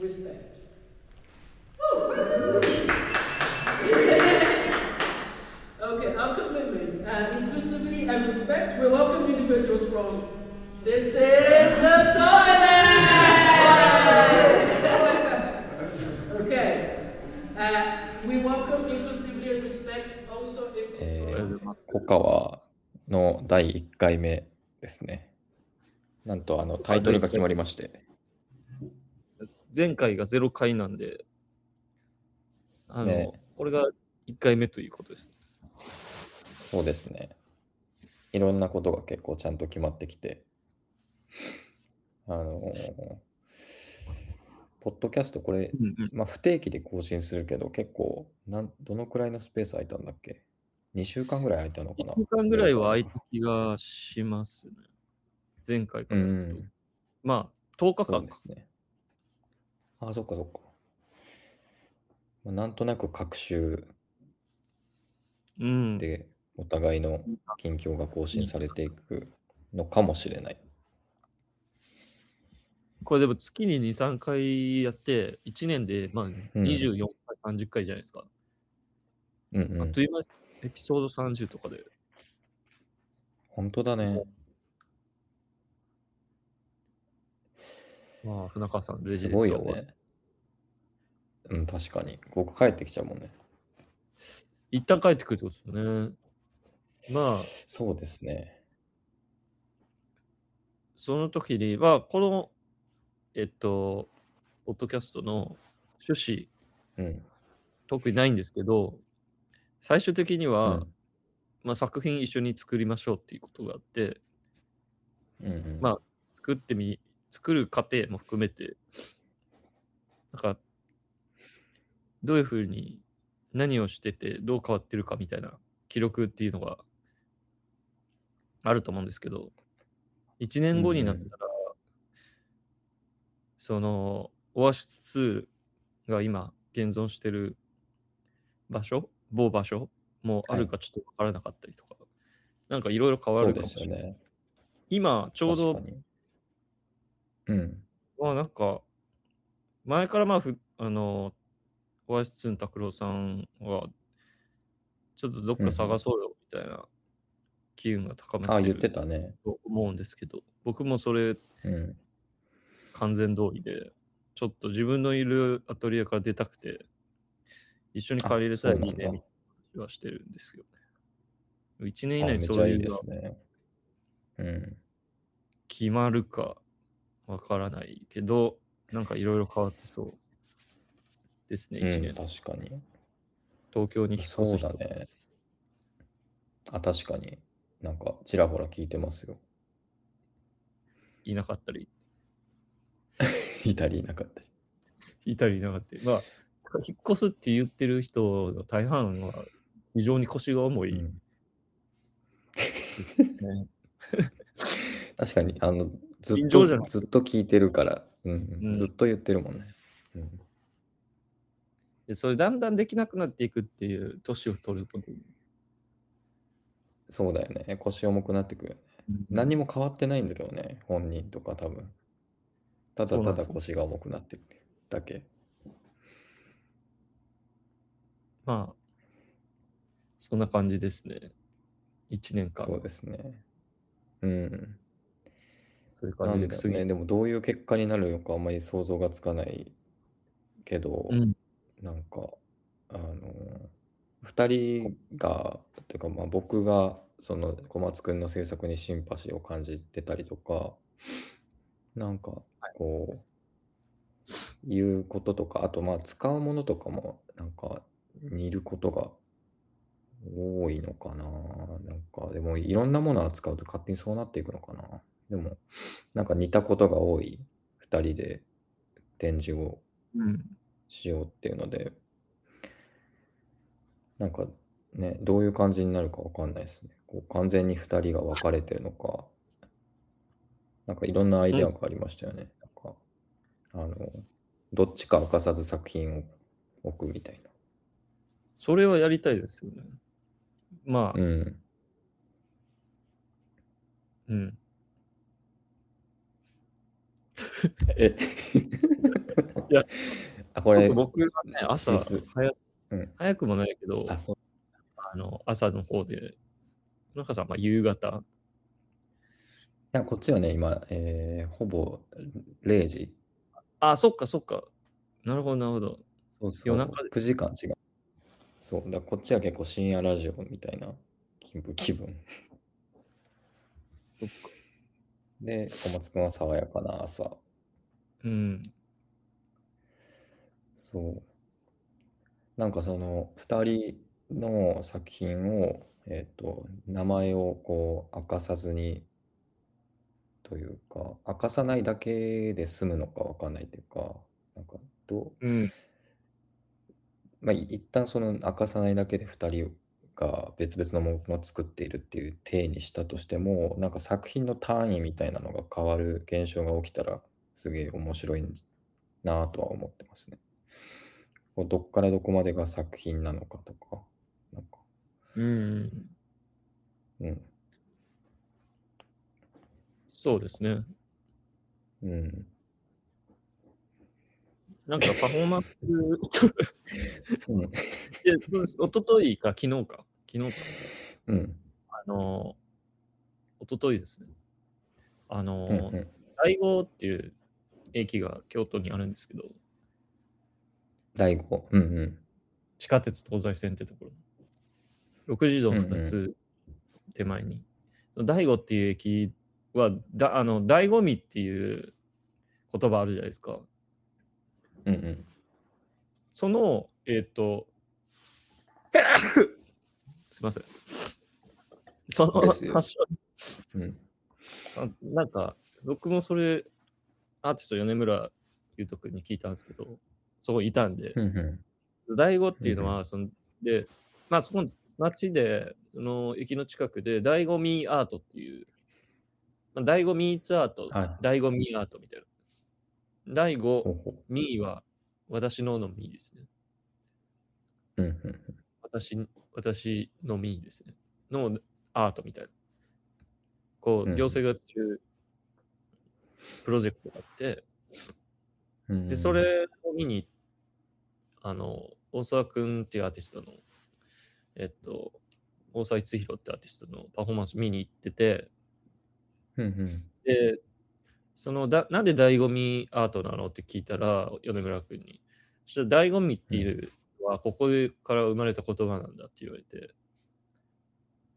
respect. okay, our commitments uh, inclusivity and respect. We welcome individuals from this is the toilet. okay, uh, we welcome inclusivity and respect also in this え forum. ー、コカワの第1回目ですね。なんとあのタイトルが決まりまして、前回が0回なんで、あの、ねこれが1回目ということです。そうですね。いろんなことが結構ちゃんと決まってきて、あのーポッドキャストこれ、うんうん、まあ、不定期で更新するけど、結構なん、どのくらいのスペース空いたんだっけ ?2 週間ぐらい空いたのかな？1週間ぐらいは空いた気がしますね。前回かうらだと。ん。まあ、10日間ですね。あ、そっかそっか。まあ、なんとなく各週うん。でお互いの近況が更新されていくのかもしれない。これでも月に2、3回やって、1年でまあうん24回、30回じゃないですか。うんうんあっと。いう間にエピソード30とかで。本当だね。まあ、船川さん、レジすですごいよね。うん、確かに。ここ帰ってきちゃうもんね。一旦帰ってくるってことですよね。まあ、そうですね。その時には、この、えっと、ポッドキャストの趣旨、うん。特にないんですけど、最終的には、うんまあ、作品一緒に作りましょうっていうことがあって、うんうん、まあ、作ってみ、作る過程も含めて、なんか、どういうふうに何をしててどう変わってるかみたいな記録っていうのがあると思うんですけど、1年後になったら、その、オアシス2が今現存してる場所、某場所もあるかちょっとわからなかったりとか、なんかいろいろ変わるかもしれない。すよね。今、ちょうど。うん。まあなんか、前からまあふ、あの、オアシスの拓郎さんは、ちょっとどっか探そうよみたいな機運が高まあ、って言ってるたね。と思うんですけど、僕もそれうん。完全同意で、ちょっと自分のいるアトリエから出たくて、一緒に借りれたらいいねみたいな話はしてるんですよね。1年以内にそういうのが。決まるかわからないけど、なんかいろいろ変わってそうですね、う1年。ん、確かに。東京に引っ越すそう人だね。あ、確かに。なんか、ちらほら聞いてますよ。いなかったり、いたりいなかったり。いたりいなかったり。まあ、引っ越すって言ってる人の大半は非常に腰が重い、うんね 確かに、あの、ずっと、ずっと聞いてるから、うんうんうんずっと言ってるもんね。うんで。それだんだんできなくなっていくっていう年を取ることに。そうだよね。腰重くなってくるよね。何も変わってないんだけどね、本人とか多分。ただただ腰が重くなってくるだけ。まあ、そんな感じですね。1年間。そうですね。うん。そういう。感じで過ぎでもどういう結果になるのかあんまり想像がつかないけど、うん。なんか、あの、2人が、というかまあ僕がその小松くんの制作にシンパシーを感じてたりとか、なんかこう、いうこととか、あとまあ使うものとかもなんか似ることが多いのかな。なんかでもいろんなものを扱うと勝手にそうなっていくのかな。でもなんか似たことが多い2人で展示をうん。しようっていうので、なんかね、どういう感じになるかわかんないですね。こう完全に2人が分かれてるのか、なんかいろんなアイデアがありましたよね。なんか、あの、どっちか明かさず作品を置くみたいそれはやりたいですよね。まあな。、うん。うん。え いや、あ、これ、僕がね、朝実早、うん早くもないけど、あ、の朝の方で、なんかさん、まあ、夕方？いや、こっちはね、今、えーほぼ0時。あ、そっかそっか。なるほど、なるほど。そうそう。夜中で9時間違う。そう。だこっちは結構深夜ラジオみたいな気分。気分そっか。で、小松くんは爽やかな朝。うん。そう。なんかその2人の作品を、えっと、名前をこう明かさずにというか、明かさないだけで済むのかわかんないというか、なんかどう、うん。まあ、い一旦その明かさないだけで2人が別々のものを作っているっていう体にしたとしても、なんか作品の単位みたいなのが変わる現象が起きたらすげえ面白いなとは思ってますね。こうどっからどこまでが作品なのかとか、なんか、うん。うん、そうですね。うん、なんかパフォーマンス、うん、おとといか、昨日か。昨日か。うん、あの、おとといですね。あの、うん、うん、っていう駅が京都にあるんですけど、第5、うん、うん、地下鉄東西線ってところ。6時道うんうん2つ手前に。その大悟っていう駅は、だあの、醍醐味っていう言葉あるじゃないですか。うん、うん、その、えっ、と、すいません。その発祥。うん、さなんか、僕もそれ、アーティスト米村ゆうとくんに聞いたんですけど、そこいたんで、うん、うん、大悟っていうのは、その、で、まあ、そこの町で、その駅の近くで、醍醐味アートっていう、まあ、醍醐ミーツアート、はい醍醐味アートみたいな。醍ほ醐うほミーは私ののミーですね。う、うん、うん、私私のミーですね。のアートみたいな。こう行政がやってるプロジェクトがあって、うん、で、それを見に、あの、大沢くんっていうアーティストの、えっと、大沢逸弘ってアーティストのパフォーマンス見に行ってて、うん、うん、で、そのだ、なんで醍醐味アートなの？って聞いたら、米村くんに、そしたら醍醐味っていうのは、ここから生まれた言葉なんだって言われて、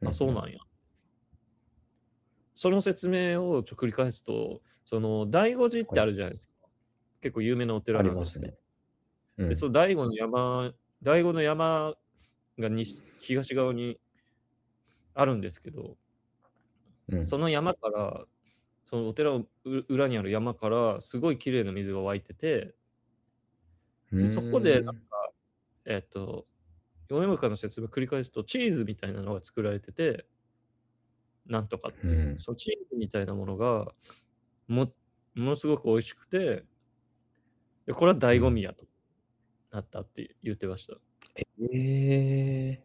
あ、そうなんや。その説明をちょ繰り返すと、その醍醐寺ってあるじゃないですか。結構有名なお寺ありなんですますね。うん。で、その醍醐の山、醍醐の山が西東側にあるんですけど、うん、その山から、そのお寺のう裏にある山から、すごい綺麗な水が湧いてて、でそこでなんか、えっ、と、米村の説明を繰り返すと、チーズみたいなのが作られてて、なんとかっていう、うん。そのチーズみたいなものがも、ものすごく美味しくて、でこれは醍醐味やとなったって言ってました。え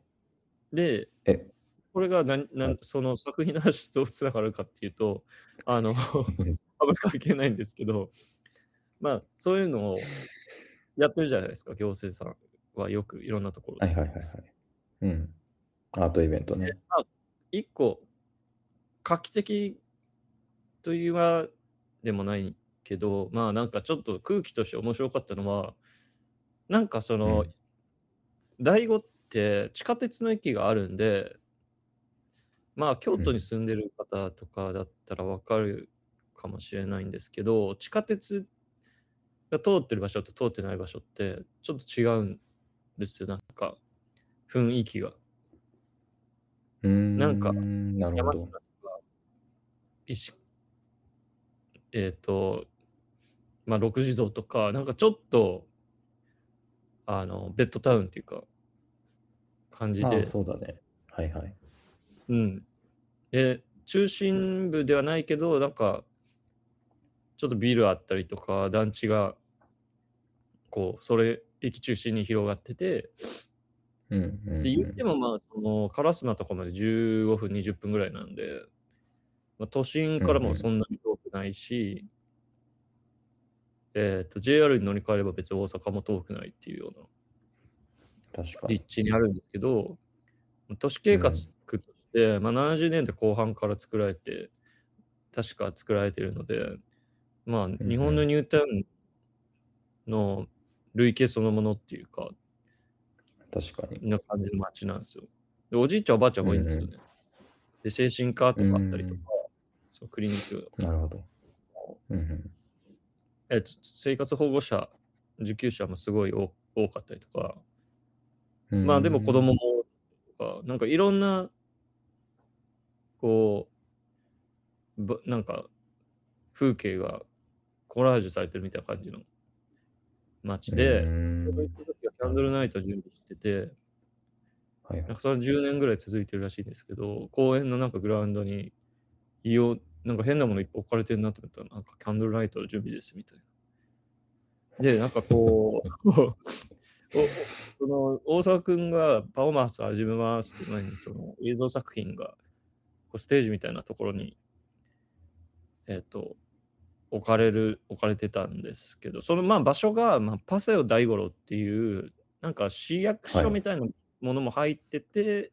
で、ー、え、これがなんなんその作品の話とどうつながるかっていうと、あの、あんまり関係ないんですけど、まあ、そういうのをやってるじゃないですか、行政さんはよくいろんなところで。はいはいはいはい。うん。アートイベントね。一個、画期的というはでもないけど、まあなんかちょっと空気として面白かったのは、なんかその、うん醍醐って地下鉄の駅があるんで、まあ京都に住んでる方とかだったらわかるかもしれないんですけど、地下鉄が通ってる場所と通ってない場所ってちょっと違うんですよ、なんか雰囲気が。うーん。なんかなるほど山下。とか石えっ、と、まあ、六地蔵とか、なんかちょっと、あの、ベッドタウンっていうか、感じでああ、、そうだね。はいはい。うん。で、中心部ではないけど、なんか、ちょっとビルあったりとか、団地が、こう、それ、駅中心に広がってて、うんうん、うん。で、言ってもまあ、その、烏丸とかまで15分、20分ぐらいなんで、まあ、都心からもそんなに遠くないし、えっ、と、JR に乗り換えれば別に大阪も遠くないっていうような。立地にあるんですけど、都市計画として、まあ、70年代後半から作られて、確か作られているので、まあ、ん日本のニュータウンの類型そのものっていうか、確かに。な感じの街なんですよ。でおじいちゃんおばあちゃんが多いんですよね。で、精神科とかあったりとか、そうクリニック、なるほど。うんうんえっと、生活保護者、受給者もすごい多多かったりとか、うんまあでも子供もとか、なんかいろんな、こう、ばなんか風景がコラージュされてるみたいな感じの街で、キャンドルナイト準備してて、なんかそれ10年ぐらい続いてるらしいんですけど、公園のなんかグラウンドに、異様、なんか変なものいっぱい置かれてるなと思ったら、なんかキャンドルナイトの準備ですみたいな。で、なんかこう、おその大沢くんがパフォーマンス始めますって前に、その映像作品がこうステージみたいなところに、えっ、と、置かれる、置かれてたんですけど、そのまあ場所が、まあ、パセオ大五郎っていう、なんか市役所みたいなものも入ってて、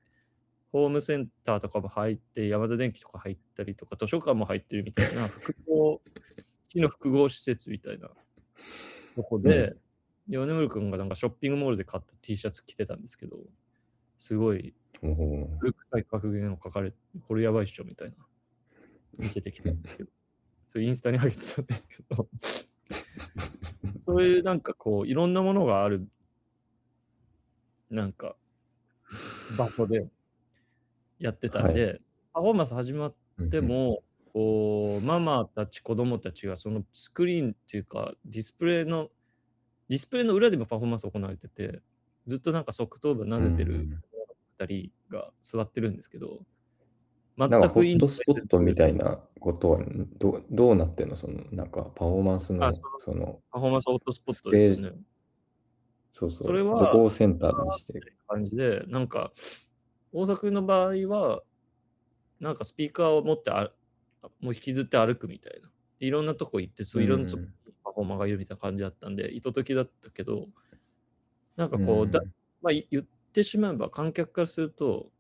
ホームセンターとかも入って、山田電機とか入ったりとか、図書館も入ってるみたいな、複合、市の複合施設みたいなとこで、で米村君がなんかショッピングモールで買った T シャツ着てたんですけど、すごい古臭い格言を書かれて、これやばいっしょみたいな、見せてきたんですけど、それインスタに上げてたんですけど、そういうなんかこう、いろんなものがある、なんか、場所でやってたんで、パフォーマンス始まっうんても、こう、ママたち、子供たちがそのスクリーンっていうか、ディスプレイの、ディスプレイの裏でもパフォーマンス行われてて、ずっとなんか側頭部なでてるうん2人が座ってるんですけど、全なんかホくインットスポットみたいなことはどうどうなってんの？そのなんかパフォーマンスのあそそのパフォーマンスホットスポットですね。そうそう。それはどこをセンターにして？る感じで、なんか、大作の場合は、なんかスピーカーを持ってあもう引きずって歩くみたいな。いろんなとこ行って、そういろんなとこにパフォーマーがいるみたいな感じだったんで、意図的だったけど、なんかこう、うん。だまあ、い言ってしまえば観客からすると、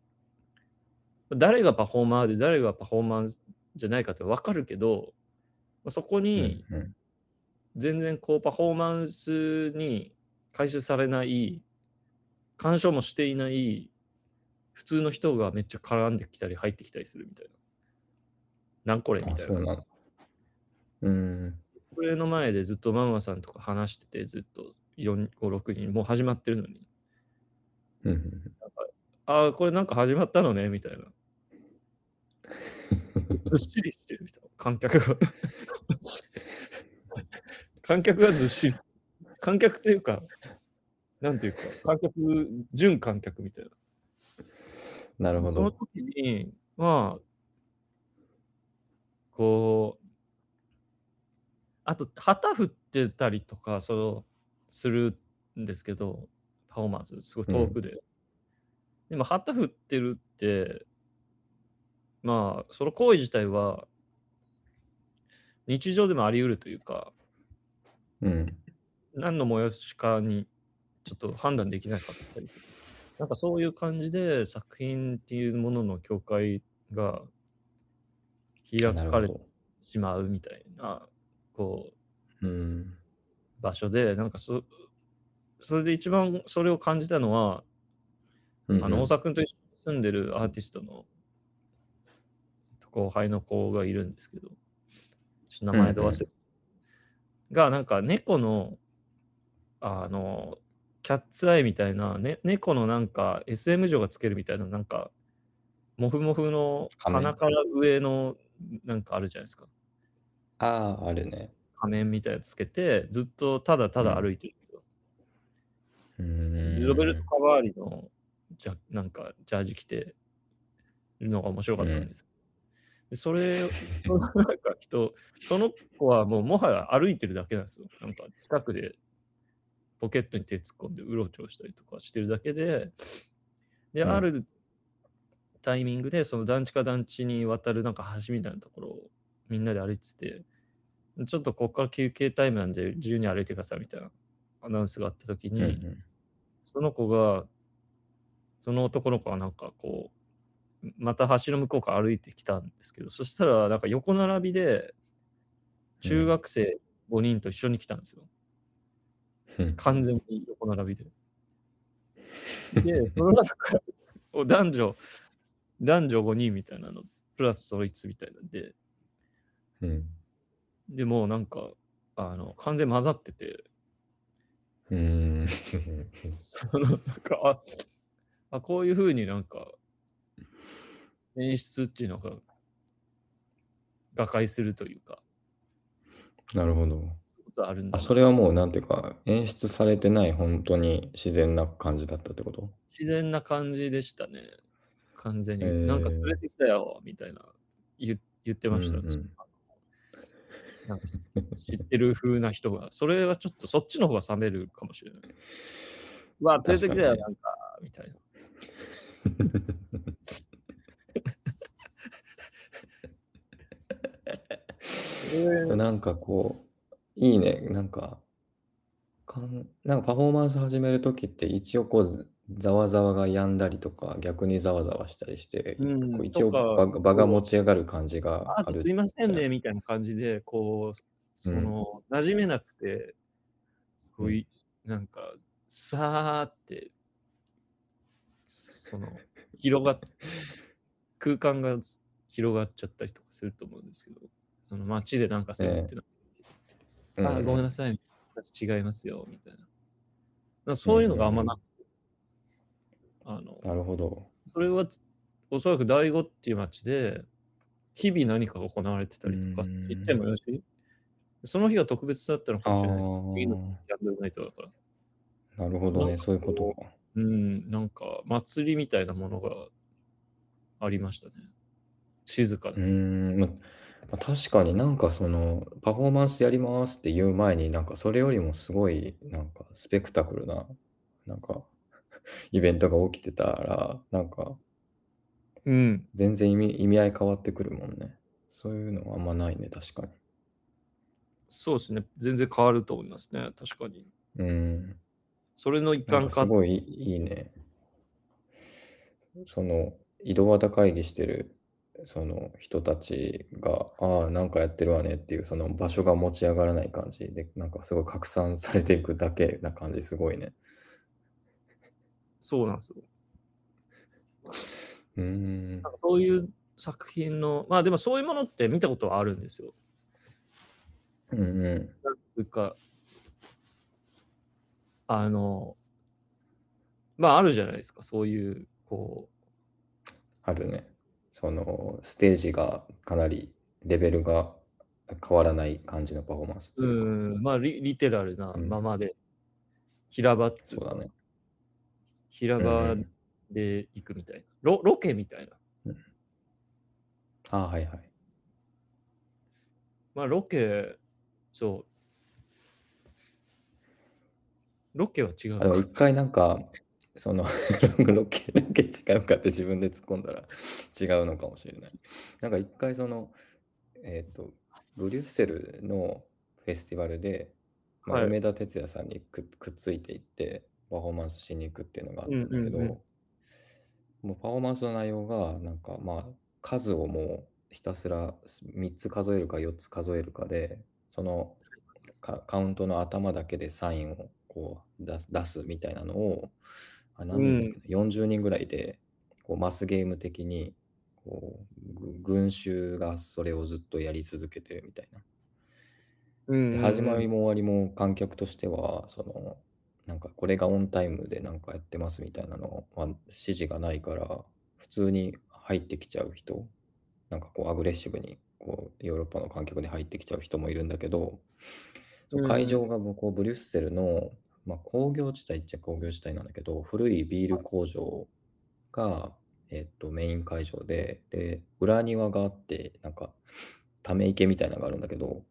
誰がパフォーマーで誰がパフォーマーじゃないかって分かるけど、まあそこに全然こうパフォーマンスに回収されない、干渉もしていない、普通の人がめっちゃ絡んできたり入ってきたりするみたいな。なんこれみあたいな。そうなんこれの前でずっとママさんとか話してて、ずっと4、5、6人、もう始まってるのに、うんうんああ、これなんか始まったのねみたいな。ずっしりしてるみたいな。観客が。観客がずっしり。観客っていうか、なんていうか、観客、準観客みたいな。なるほそのど。時に、まあ、こう、あと、旗振ってたりとか、その、するんですけど、パフォーマンス、すごい遠くで。でも、旗振ってるって、まあ、その行為自体は、日常でもあり得るというか、うん。何の催しかにちょっと判断できなかったりなんかそういう感じで作品っていうものの境界が開かれて。しまうみたいな、こう、うん。場所で、なんかそ、それで一番それを感じたのは、うんあの、大沢君と一緒に住んでるアーティストの後輩の子がいるんですけど、名前で忘れて、が、なんか猫の、あの、キャッツアイみたいな、ね、猫のなんか SM 女がつけるみたいな、なんか、モフモフの鼻から上のなんかあるじゃないですか。ああ、あるね。仮面みたいなのつけて、ずっとただただ歩いてる。ロベルト・カバーリのじゃなんかジャージ着てるのが面白かったんです。でそれを、なんか人、その子はもうもはや歩いてるだけなんですよ。なんか近くでポケットに手突っ込んでうろちょろしたりとかしてるだけで、で、うんあるタイミングでその団地か団地に渡るなんか橋みたいなところをみんなで歩いてて、ちょっとここから休憩タイムなんで自由に歩いてくださいみたいなアナウンスがあった時に、うんうんその子が、その男の子はなんかこう、また橋の向こうから歩いてきたんですけど、そしたらなんか横並びで中学生5人と一緒に来たんですよ。うん。完全に横並びで。で、その中男女、男女5人みたいなの、プラスそいつみたいなんで、うん。でもうなんか、あの、完全に混ざってて、うん なんかああ、こういうふうになんか、演出っていうのが、瓦解するというか、なるほど。あるんだあ、なそれはもうなんていうか、演出されてない本当に自然な感じだったってこと？自然な感じでしたね。完全に。へーなんか連れてきたよ、みたいな言言ってました。うんうんなんか 知ってる風な人が、それはちょっとそっちの方が冷めるかもしれない。うわ、連れてきたよ、確なんか、みたいな。なんかこう、いいね。なんか、かんなんかパフォーマンス始めるときって一応こう、ざわざわが止んだりとか、逆にざわざわしたりして、うんこう一応場が場が持ち上がる感じがああるすいませんね、みたいな感じで、こう、そうん。の、馴染めなくて、こううん。い、なんか、さーって、その、広がっ、空間が広がっちゃったりとかすると思うんですけど、その街でなんかするってなうんあ、ごめんなさい、違いますよ、みたいな。そういうのがあんまなくて、あの、なるほど。それはおそらく第五っていう街で、日々何かが行われてたりとか、うん言ってもよし、その日が特別だったのかあもしれない。次のャンドルナイトだから。なるほどね、そういうことか。うん、なんか祭りみたいなものがありましたね。静かうな。ーん、ままあ確かになんかそのパフォーマンスやりますって言う前になんかそれよりもすごいなんかスペクタクルななんか イベントが起きてたらなんかうん。全然意味意味合い変わってくるもんね。そういうのはあんまないね、確かに。そうですね。全然変わると思いますね。確かに。うん。それの一環か。かすごいいいね。その井戸端会議してるその人たちが、ああ、なんかやってるわねっていうその場所が持ち上がらない感じで、なんかすごい拡散されていくだけな感じ、すごいね。そうなんですよ。うーんなん。かそういう作品の、まあでもそういうものって見たことはあるんですよ。うんうん。なんつうか、あの、まああるじゃないですか。そういう、こあるね。そのステージがかなりレベルが変わらない感じのパフォーマンスとう。ん、まあリリテラルなうんままで、平場っつそうだね。平場んで行くみたいな。ロロケみたいな。ああ、はいはい。まあロケ、そう。ロケは違う。一回なんか、その ロケ、ロケ違うかって自分で突っ込んだら違うのかもしれない。なんか一回その、えっ、と、ブリュッセルのフェスティバルで、まあはい梅田哲也さんにくくっついていってパフォーマンスしに行くっていうのがあったんだけど、うんうんうん。もうパフォーマンスの内容がなんかまあ数をもうひたすら3つ数えるか4つ数えるかでそのカカウントの頭だけでサインをこう出すみたいなのをあ何人だっけな40人ぐらいでこうマスゲーム的にこうぐ群衆がそれをずっとやり続けてるみたいな。うんで始まりも終わりも観客としてはそのなんかこれがオンタイムでなんかやってますみたいなのは指示がないから普通に入ってきちゃう人なんかこうアグレッシブにこうヨーロッパの観客に入ってきちゃう人もいるんだけど会場がこうブリュッセルの、まあ、工業地帯っちゃ工業地帯なんだけど古いビール工場が、えっと、メイン会場でで裏庭があってなんかため池みたいなのがあるんだけど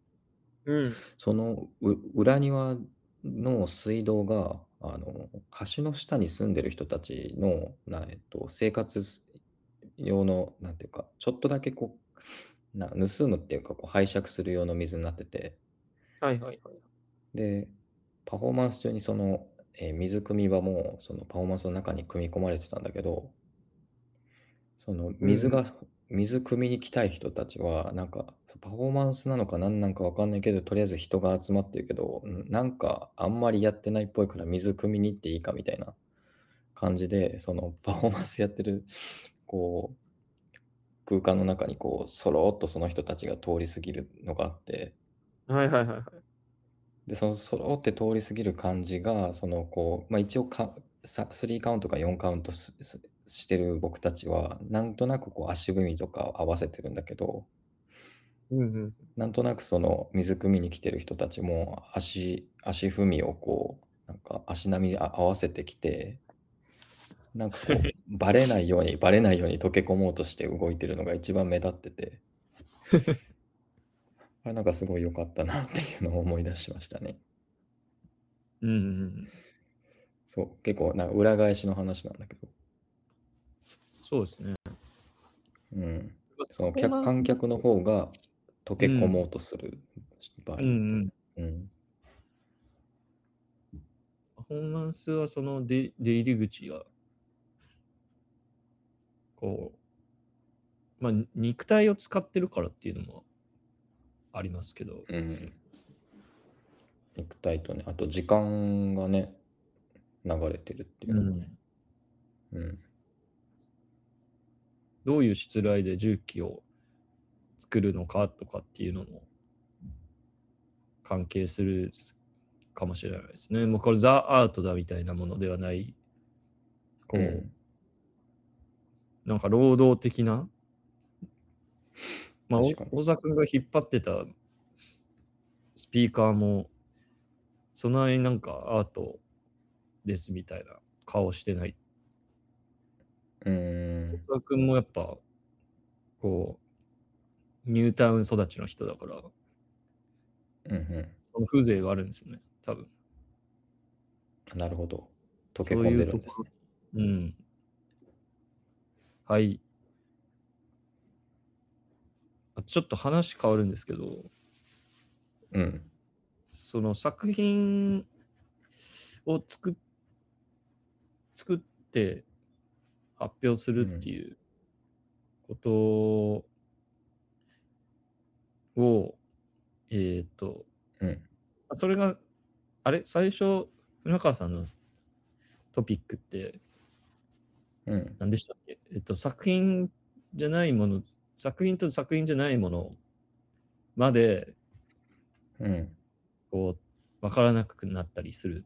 うん。そのう裏庭の水道があの橋の下に住んでる人たちのな、えっと、生活用のなんていうかちょっとだけこうな盗むっていうかこう拝借する用の水になってて、はいはいはい。で、パフォーマンス中にその、えー水汲み場もそのパフォーマンスの中に組み込まれてたんだけど、その水が、水汲みに来たい人たちは、なんかパフォーマンスなのか何なんかわかんないけど、とりあえず人が集まってるけど、んなんかあんまりやってないっぽいから水汲みに行っていいかみたいな感じで、その パフォーマンスやってる、こう、空間の中にこう、そろっとその人たちが通り過ぎるのがあって、はいはいはいはい。で、そのそろって通り過ぎる感じが、そのこう、まあ一応か、さ3カウントか4カウントすすしてる僕たちは、なんとなくこう足踏みとか合わせてるんだけど、うんうん。なんとなくその水汲みに来てる人たちも足、足踏みをこう、なんか足並みあ合わせてきて、なんかこう、バレないように、バレないように溶け込もうとして動いてるのが一番目立ってて、あれなんかすごい良かったなっていうのを思い出しましたね。うんうんうん。そう、結構なんか裏返しの話なんだけど、そうですね。うん、その客観客の方が溶け込もうとする場合。うんうん。うんパフォーマンスはその出出入り口が、こう、まあ、肉体を使ってるからっていうのもありますけど、うん。肉体とね、あと時間がね、流れてるっていうのもね。うん。どういう失礼で重機を作るのかとかっていうのも関係するかもしれないですね。もうこれザ・アートだみたいなものではない、こう、うんなんか労働的な、まあ、大沢君が引っ張ってたスピーカーも、その間なんかアートですみたいな顔してない。うん。君もやっぱ、こう、ニュータウン育ちの人だから、うんうその風情があるんですよね、多分。ん。なるほど。溶け込んでるんですね。うん。はい。あちょっと話変わるんですけど、うん。その作品を作っ作って発表するっていうことを、えっ、と、うん。あそれが、あれ？最初、船川さんのトピックってうん。何でしたっけ？えっと、作品じゃないもの、作品と作品じゃないものまで、うん。こう、わからなくなったりする。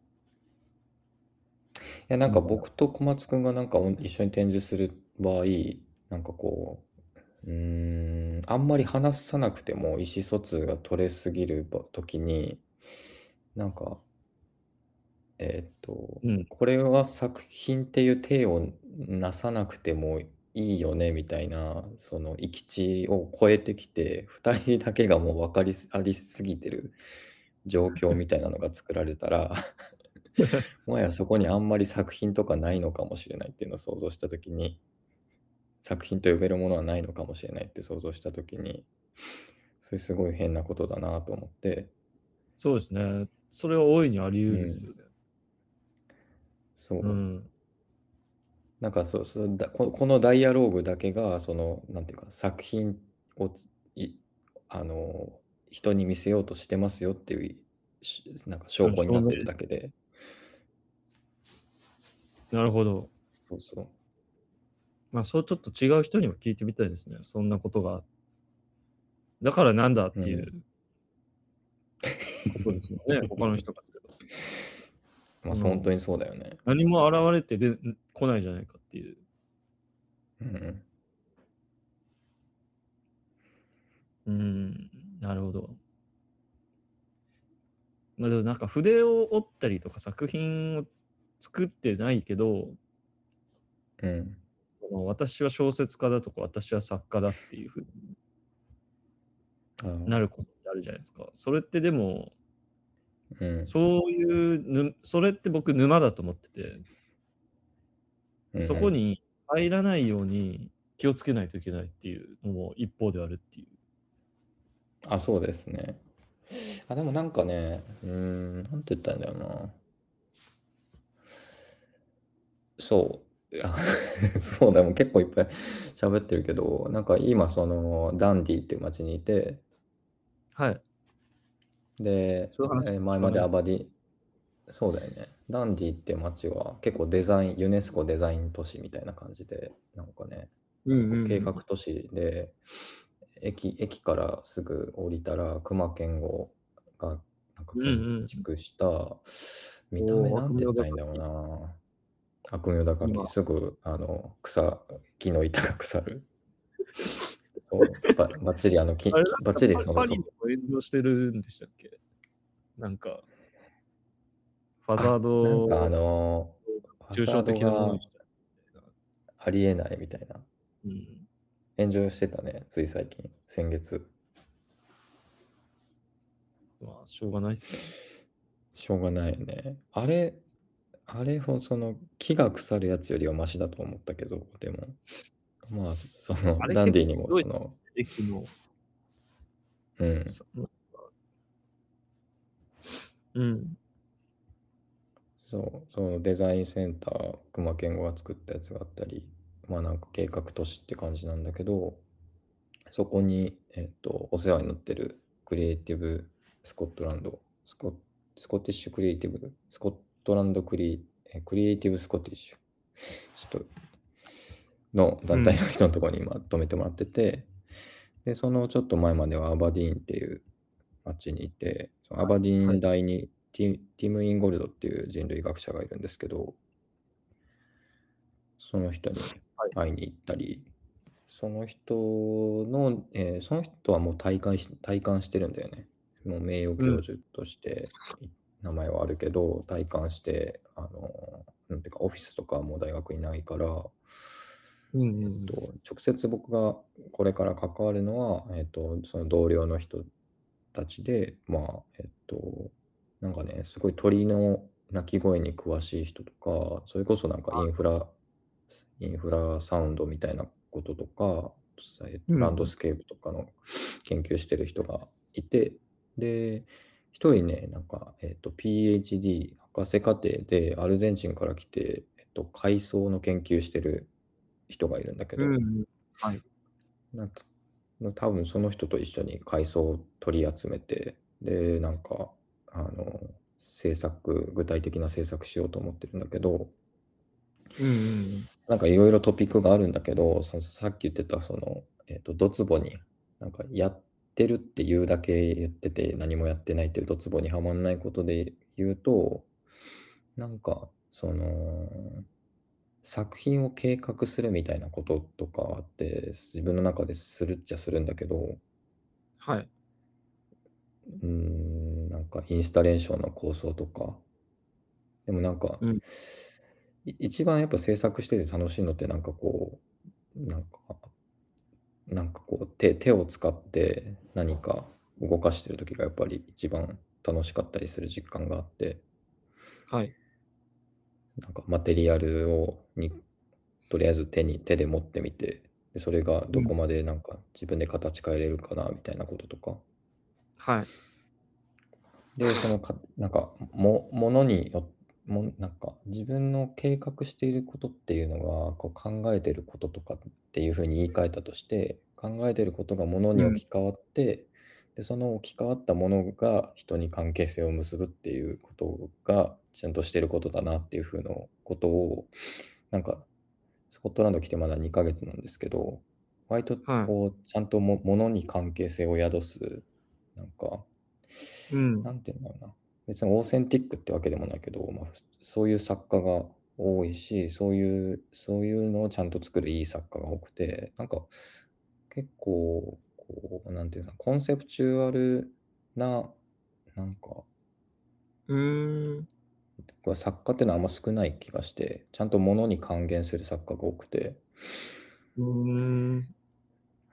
いや、なんか僕と小松くんがなんかお一緒に展示する場合、なんかこう、うーん、あんまり話さなくても意思疎通が取れすぎるば時に、なんか、えーっと、うん。これは作品っていう体をなさなくてもいいよねみたいな、その域地を超えてきて、2人だけがもう分かりすありすぎてる状況みたいなのが作られたら、もはやそこにあんまり作品とかないのかもしれないっていうのを想像したときに、作品と呼べるものはないのかもしれないって想像したときに、それすごい変なことだなと思って、そうですね。それは大いにあり得るですよね。そう。うん。なんかそうそうだこ、このダイアローグだけが、その、なんていうか、作品をつい、あの、人に見せようとしてますよっていう、しなんか証拠になってるだけで、なるほど。そうそう。まあ、そうちょっと違う人にも聞いてみたいですね。そんなことが。だからなんだっていうことですよね。他の人がすれば。まあ、うん本当にそうだよね。何も現れてで来ないじゃないかっていう。うん。うん、なるほど。まあでもなんか筆を折ったりとか作品を作ってないけど、うん。その私は小説家だとか私は作家だっていうふうになることってあるじゃないですか。それってでも、うん。そういうぬ、それって僕沼だと思ってて、うんそこに入らないように気をつけないといけないっていうのも一方であるっていう。あ、そうですね。あ、でもなんかね、うーん、なんて言ったんだよな。そう。いや そうだ、もう結構いっぱい喋ってるけど、なんか今、その、ダンディっていう街にいて、はい。で、そういう話えー前までアバディ、そうだよね。ダンディって街は結構デザイン、ユネスコデザイン都市みたいな感じで、なんかね、うんうんうん計画都市で、駅駅からすぐ降りたら熊健吾がなんか建築した、見た目なんて言ったらいいんだろうな悪名高今きすぐあの草木の板が腐る。そうばばっちりあのきばっちりそのパリでも炎上してるんでしたっけ？なんか、ファザードなんかあの抽象的なありえないみたいな。うん。炎上してたねつい最近先月。まあ、しょうがないっすね。しょうがないよね。あれ、あれほその木が腐るやつよりはマシだと思ったけど、でも、まあ、そのあれダンディにもその、駅の、うん、うん。そう、そのデザインセンター、熊健吾が作ったやつがあったり、まあなんか計画都市って感じなんだけど、そこに、えっと、お世話になってるクリエイティブスコットランド、スコスコティッシュクリエイティブ、スコットランドクリえクリエイティブスコティッシュ、ちょっと、の団体の人のところに今止めてもらってて、で、そのちょっと前まではアバディーンっていう町にいて、そのアバディーン大にティ,、ティム・インゴルドっていう人類学者がいるんですけど、その人に会いに行ったり、その人の、えーその人はもう体感し体感してるんだよね。もう名誉教授としてい名前はあるけど、体感して、あの、なんていうか、オフィスとかはもう大学にないから、うんうえっんと、直接僕がこれから関わるのは、えっと、その同僚の人たちで、まあ、えっと、なんかね、すごい鳥の鳴き声に詳しい人とか、それこそなんかインフラ、インフラサウンドみたいなこととか、ランドスケープとかの研究してる人がいて、で、一人ね、なんか、えっと、PhD、博士課程でアルゼンチンから来て、えっと、海藻の研究してる人がいるんだけど、うん。なんか多分その人と一緒に海藻を取り集めて、で、なんか、あの、制作、具体的な制作しようと思ってるんだけど、うんうん。なんかいろいろトピックがあるんだけど、そのさっき言ってた、その、えっと、ドツボに、なんかやってるっていうだけ言ってて何もやってないっていうドツボにはまんないことで言うと、なんか、その、作品を計画するみたいなこととかあって、自分の中でするっちゃするんだけど、はい。うーん、なんかインスタレーションの構想とか、でもなんか、うんい一番やっぱ制作してて楽しいのってなんかこう、なんか、なんかこう手、手を使って何か動かしてる時がやっぱり一番楽しかったりする実感があって、はい。なんかマテリアルをにとりあえず手に手で持ってみてでそれがどこまでなんか自分で形変えれるかなみたいなこととかはい。でそのかなんかもものによもなんか自分の計画していることっていうのがこう考えてることとかっていうふうに言い換えたとして考えてることがものに置き換わって、でその置き換わったものが人に関係性を結ぶっていうことがちゃんとしてることだなっていうふうなことをなんかスコットランド来てまだ2ヶ月なんですけど割とはいこうちゃんともものに関係性を宿すなんかうん。なんていうんだろうな。別にオーセンティックってわけでもないけど、まあ、ふそういう作家が多いし、そういう、そういうのをちゃんと作るいい作家が多くて、なんか結構、こう、なんていうの、コンセプチュアルな、なんか、うーん。作家ってのはあんま少ない気がして、ちゃんと物に還元する作家が多くて、うーん。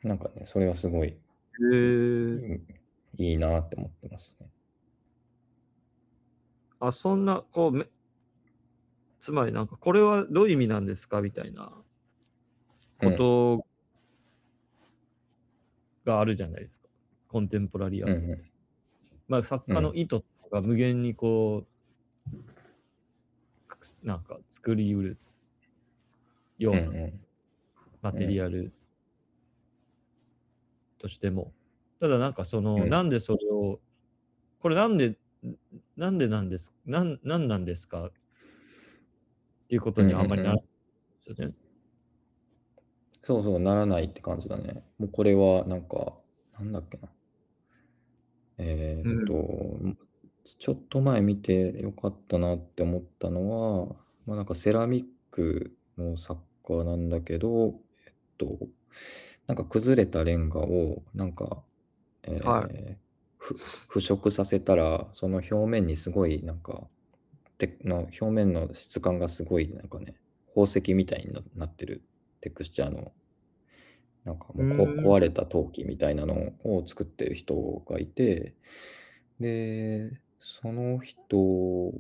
なんかね、それはすごいへえ。いいいなって思ってますね。あ、そんな、こう、めつまりなんか、これはどういう意味なんですかみたいなことがあるじゃないですか。コンテンポラリーアートって。うんうん。まあ、作家の意図が無限にこう、なんか作りうるよううんうなん。マテリアルとしても、ただなんかその、うん。なんでそれを、これなんで、なんでなんです、なんなんなんですか？っていうことにあんまりならないですよね。そうそう、ならないって感じだね。もうこれはなんか、なんだっけな。えーっと、ちょっと前見てよかったなって思ったのは、まあ、なんかセラミックの作家なんだけど、えっと、なんか崩れたレンガを、なんか、えーはふ腐食させたら、その表面にすごい、なんか、ての表面の質感がすごい、なんかね、宝石みたいにななってる。テクスチャーの、なんかもう壊れた陶器みたいなのを作ってる人がいて、で、その人、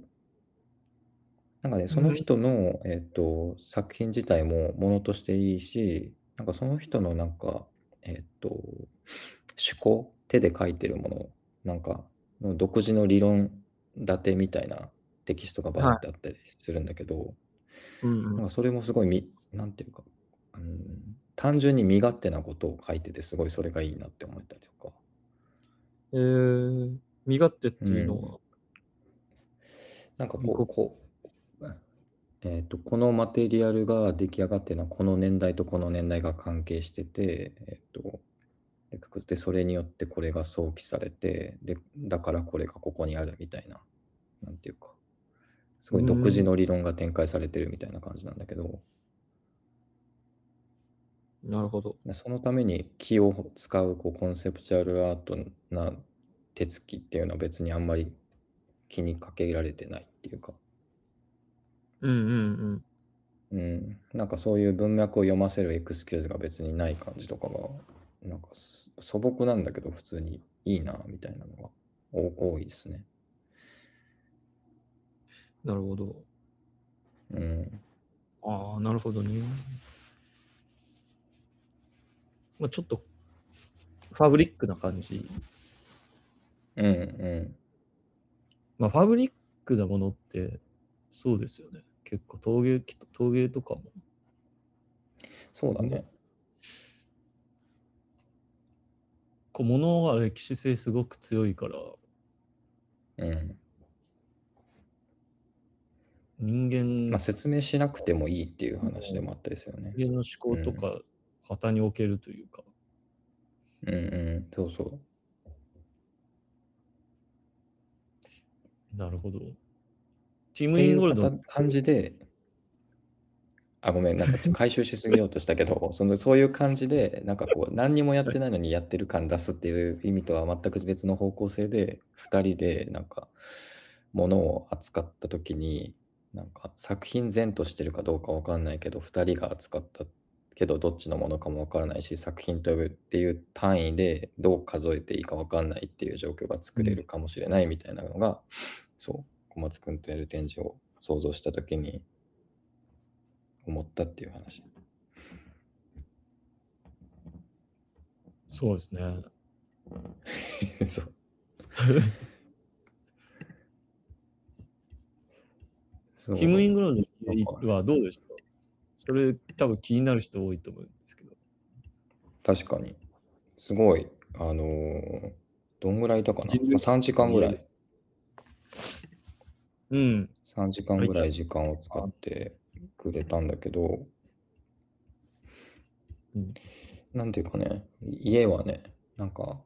なんかね、その人の、えっと、作品自体もものとしていいし、なんかその人のなんか、えっと、趣向、手で書いてるもの、なんか、の独自の理論立てみたいなテキストがバーってあったりするんだけど、うんうん。なんかそれもすごいみ、なんていうか、うん、単純に身勝手なことを書いてて、すごいそれがいいなって思ったりとか。えー、身勝手っていうのは、なんかここう、こう、えっと、このマテリアルが出来上がってるのは、この年代とこの年代が関係してて、えっと、ででそれによってこれが想起されて、で、だからこれがここにあるみたいな、なんていうか、すごい独自の理論が展開されてるみたいな感じなんだけど、なるほど。でそのために気を使うこうコンセプチュアルアートな手つきっていうのは別にあんまり気にかけられてないっていうか、うんうん。うん、なんかそういう文脈を読ませるエクスキューズが別にない感じとかが、なんかす素朴なんだけど普通にいいなみたいなのがお多いですね。うん。なるほど。うん。ああ、なるほどね。まあ、ちょっと、ファブリックな感じ。うんうん。まあ、ファブリックなものって、そうですよね。結構陶芸、陶芸とかも。そうだね。こう物は歴史性すごく強いから、うん。人間、まあ説明しなくてもいいっていう話でもあったですよね。人間の思考とか、旗に置けるというか。うんうん。そうそう。なるほど。ティム・インゴールド感じで、あ、ごめん、なんかちょっと回収しすぎようとしたけど、そのそういう感じで、なんかこう、何にもやってないのにやってる感出すっていう意味とは全く別の方向性で、2人でなんか、ものを扱った時に、なんか作品前としてるかどうかわかんないけど、2人が扱ったけど、どっちのものかもわからないし、作品と呼ぶっていう単位でどう数えていいかわかんないっていう状況が作れるかもしれないみたいなのが、そう、小松くんとやる展示を想像した時に思ったっていう話。そうですね。そう。そうティム・イングランドはどうでした？それ多分気になる人多いと思うんですけど。確かに。すごい。あのーどんぐらいいたかな、まあ、3時間ぐらい。うん。3時間ぐらい時間を使ってくれたんだけど、うんなんていうかね、家はね、なんか、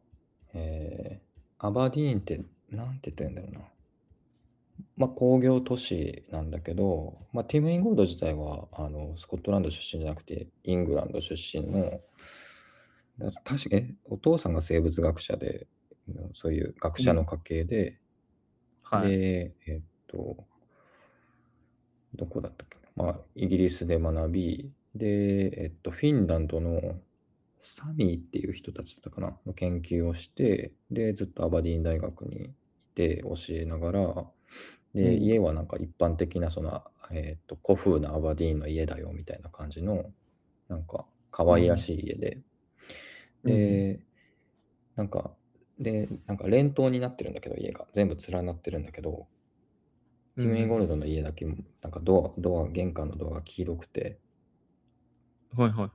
えーアバディーンって、なんて言ってんだろうな。まあ工業都市なんだけど、まあティム・インゴールド自体はあのスコットランド出身じゃなくて、イングランド出身の、だ確かえお父さんが生物学者で、そういう学者の家系で、はい。で、えっと、どこだったっけ？なまあ、イギリスで学び、で、えっと、フィンランドのサミーっていう人たちだったかなの研究をして、で、ずっとアバディーン大学にいて教えながら、で、うん。家はなんか一般的な、その、えっと、古風なアバディーンの家だよみたいな感じの、なんか、可愛らしい家で、で、なんか、で、なんか連棟になってるんだけど、家が。全部連なってるんだけど、ティム・インゴルドの家だけ、なんかドア、ドア、玄関のドアが黄色くて、はいはいはい。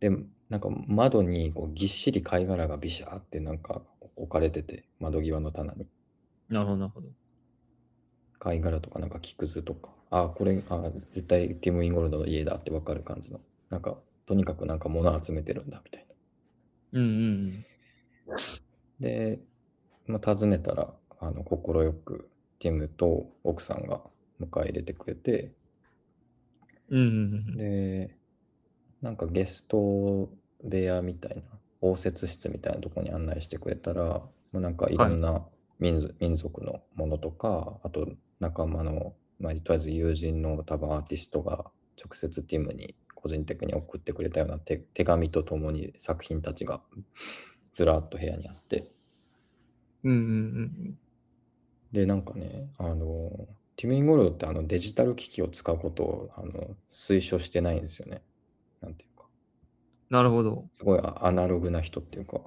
で、なんか窓にこうぎっしり貝殻がビシャーってなんか置かれてて、窓際の棚に。なるほどなるほど。貝殻とかなんか木くずとか、あ、これ、あ、絶対ティム・インゴルドの家だってわかる感じの。なんか、とにかくなんか物集めてるんだみたいな。うんうんうん。で、まあ、訪ねたら、あの、快くティムと奥さんが迎え入れてくれて、うんうんうん。で、なんかゲスト部屋みたいな、応接室みたいなとこに案内してくれたら、もうなんかいろんな民族,、民族のものとか、あと仲間の、まあ、とりあえず友人の多分アーティストが直接ティムに個人的に送ってくれたような手手紙とともに作品たちがずらっと部屋にあって、うんうんうんで、なんかね、あの、ティム・インゴルドってあのデジタル機器を使うことをあの推奨してないんですよね。なんていうか。なるほど。すごいアアナログな人っていうか。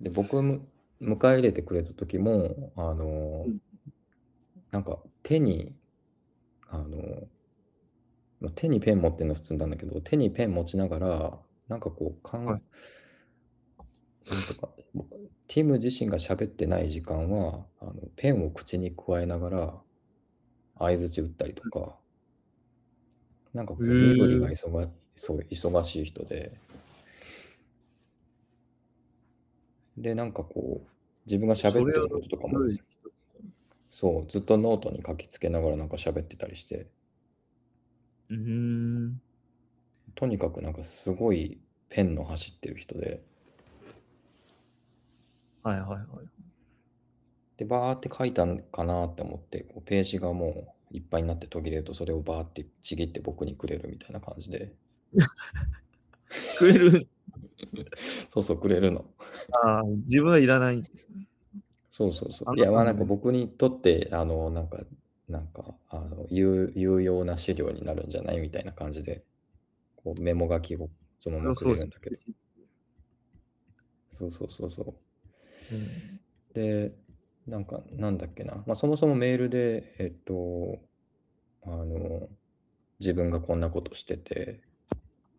で、僕む迎え入れてくれた時も、あのうん、なんか手に、あの、まあ手にペン持ってるの普通なんだけど、手にペン持ちながら、なんかこう、かん、はいとか、ティム自身が喋ってない時間は、あのペンを口に加えながら、相づち打ったりとか、なんかこう、身振りが忙そう忙しい人で、で、なんかこう、自分が喋ってることとかも、そう、ずっとノートに書きつけながらなんか喋ってたりして、うーん。とにかくなんかすごいペンの走ってる人で、はいはいはい。で、バーって書いたんかなって思って、こうページがもういっぱいになって途切れると、それをバーってちぎって僕にくれるみたいな感じで、くれる。そうそう、くれるの。ああ、自分はいらないんですね。そうそうそう。あいや、まあなんか僕にとって、あの、なんか、なんか、あの、有有用な資料になるんじゃないみたいな感じで、こうメモ書きをそのままくれるんだけど。そうそうそうそう。うんで、なんか、なんだっけな。まあ、そもそもメールで、えっと、あの、自分がこんなことしてて、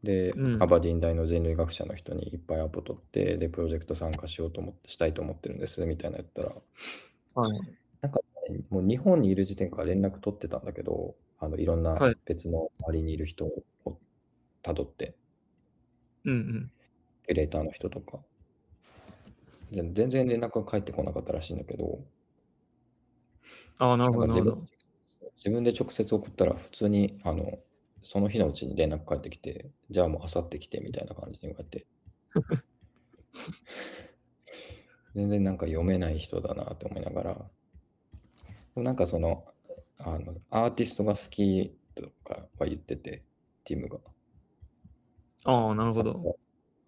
で、うんアバディン大の人類学者の人にいっぱいアポ取って、で、プロジェクト参加しようと思って、したいと思ってるんです、みたいなのやったら、はい。なんか、もう日本にいる時点から連絡取ってたんだけど、あの、いろんなはい別の周りにいる人をたどって、うんうん。キュレーターの人とか。で全然連絡が返ってこなかったらしいんだけど、ああ、なるほどなるほど。自分で直接送ったら普通にあのその日のうちに連絡返ってきて、じゃあもうあさって来てみたいな感じに言われて。全然なんか読めない人だなって思いながら。でもなんかそのあのアーティストが好きとかは言ってて、ティムが。ああ、なるほ作ど。家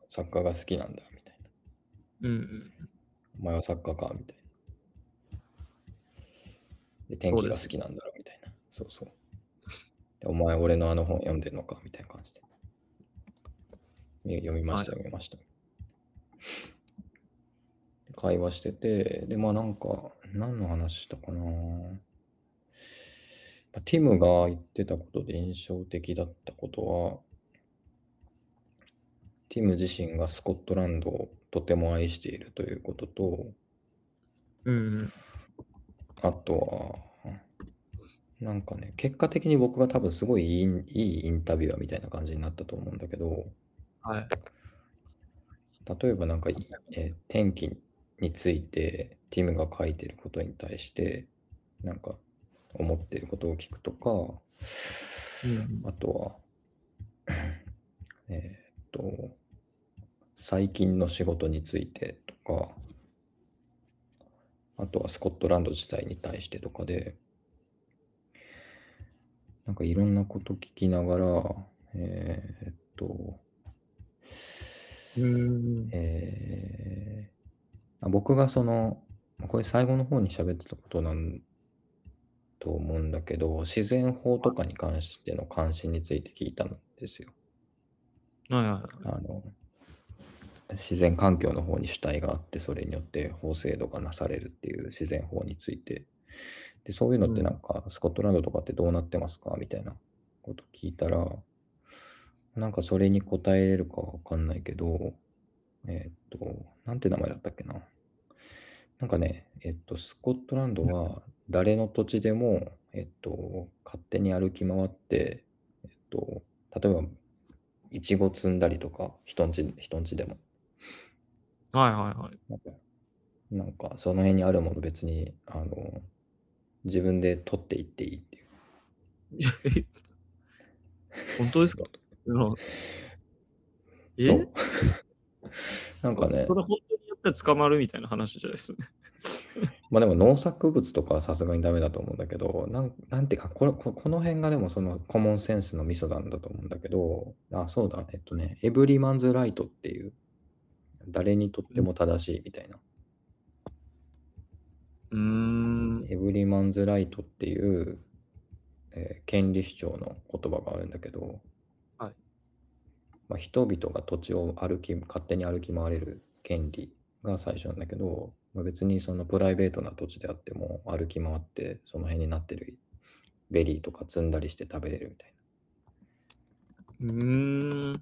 作家が好きなんだ。うんうん。お前は作家かみたいな。で、天気が好きなんだろうみたいな。そうそう。でお前、俺のあの本読んでんのかみたいな感じで。み読みました、はい読みました。で会話してて、で、まあなんか、何の話したかな。まあティムが言ってたことで印象的だったことは、ティム自身がスコットランドをとても愛しているということと、うんうん。あとは、なんかね、結果的に僕が多分すごいいいいいインタビュアーみたいな感じになったと思うんだけど、はい。例えばなんか、いえー天気についてティムが書いてることに対して、なんか思ってることを聞くとか、うんあとは、えーっと、最近の仕事についてとか、あとはスコットランド自体に対してとかで、なんかいろんなこと聞きながら、えーっと、うん。えーあ僕がその、まあこれ最後の方に喋ってたことなんと思うんだけど、自然法とかに関しての関心について聞いたんですよ。はいはいはい。あの、自然環境の方に主体があって、それによって法制度がなされるっていう自然法について。で、そういうのってなんか、スコットランドとかってどうなってますかみたいなこと聞いたら、なんかそれに答えれるかわかんないけど、えーっと、なんて名前だったっけな。なんかね、えっと、スコットランドは誰の土地でも、えっと、勝手に歩き回って、えっと、例えば、いちご摘んだりとか、人んち、人んちでも。はいはいはい。なんか、その辺にあるもの別に、あの、自分で取っていっていいっていう。本当ですか？うんえそう。なんかねそ、れ本当にやったら捕まるみたいな話じゃないですね。まあでも農作物とかはさすがにダメだと思うんだけど、なんなんていうか、これここの辺がでもそのコモンセンスのミソなんだと思うんだけど、あ、そうだ、えっとね、エブリマンズライトっていう、誰にとっても正しいみたいな。うーん。エブリマンズライトっていう、えー権利主張の言葉があるんだけど、はいまあ、人々が土地を歩き勝手に歩き回れる権利が最初なんだけど、まあ、別にそのプライベートな土地であっても歩き回ってその辺になってるベリーとか摘んだりして食べれるみたいうーん。な。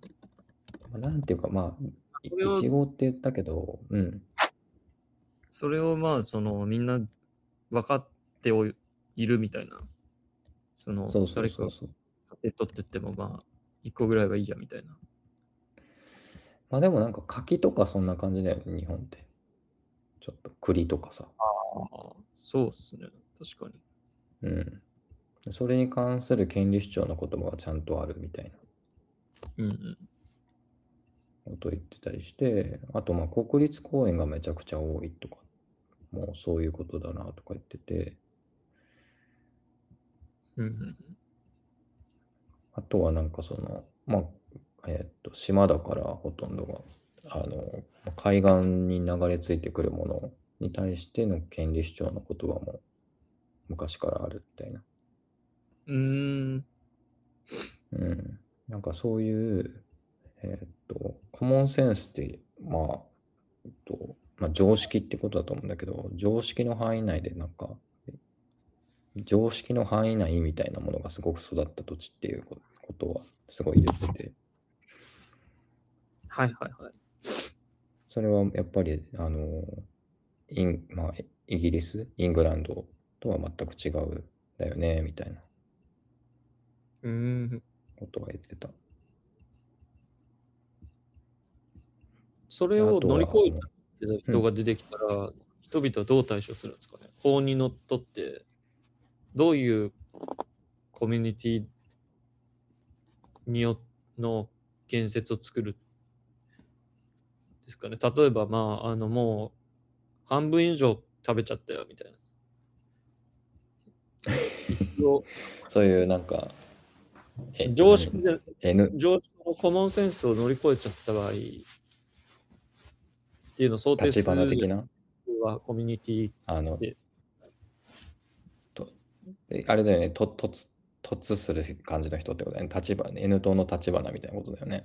まあ、なんていうかまあいちごって言ったけど、うん、それをまあ、その、みんな分かっておいるみたいな。その、そうそうそうそう。勝手に取ってっても、まあ、一個ぐらいはいいやみたいな。まあでもなんか柿とかそんな感じだよね、日本って。ちょっと栗とかさ。ああ、そうっすね。確かに。うん。それに関する権利主張の言葉がちゃんとあるみたいなうんうん。ことを言ってたりして、あとまあ国立公園がめちゃくちゃ多いとか、もうそういうことだなとか言ってて、うんうんあとはなんかその、まあ、えーっと、島だからほとんどが、あの、海岸に流れ着いてくるものに対しての権利主張の言葉も昔からあるみたいな。うん。うーん。うん。なんかそういう、えーっと、コモンセンスって、まあ、えっと、まあ、常識ってことだと思うんだけど、常識の範囲内でなんか、常識の範囲内みたいなものがすごく育った土地っていうこことはすごい言ってて、はいはいはい。それはやっぱり、あの、イン、まあ、イギリス、イングランドとは全く違うだよね、みたいなうーん。ことは言ってた。それを乗り越えた人が出てきたら、人々はどう対処するんですかね？法にのっとって、どういうコミュニティによの建設を作るですかね？例えば、まあ、あの、もう半分以上食べちゃったよみたいな。そういうなんか、え常識で、N、常識のコモンセンスを乗り越えちゃった場合っていうのを想定す立る花的な？はコミュニティあので、とえあれだよね、と突突する感じの人ってことだよね。立場、N 党の立花みたいなことだよね。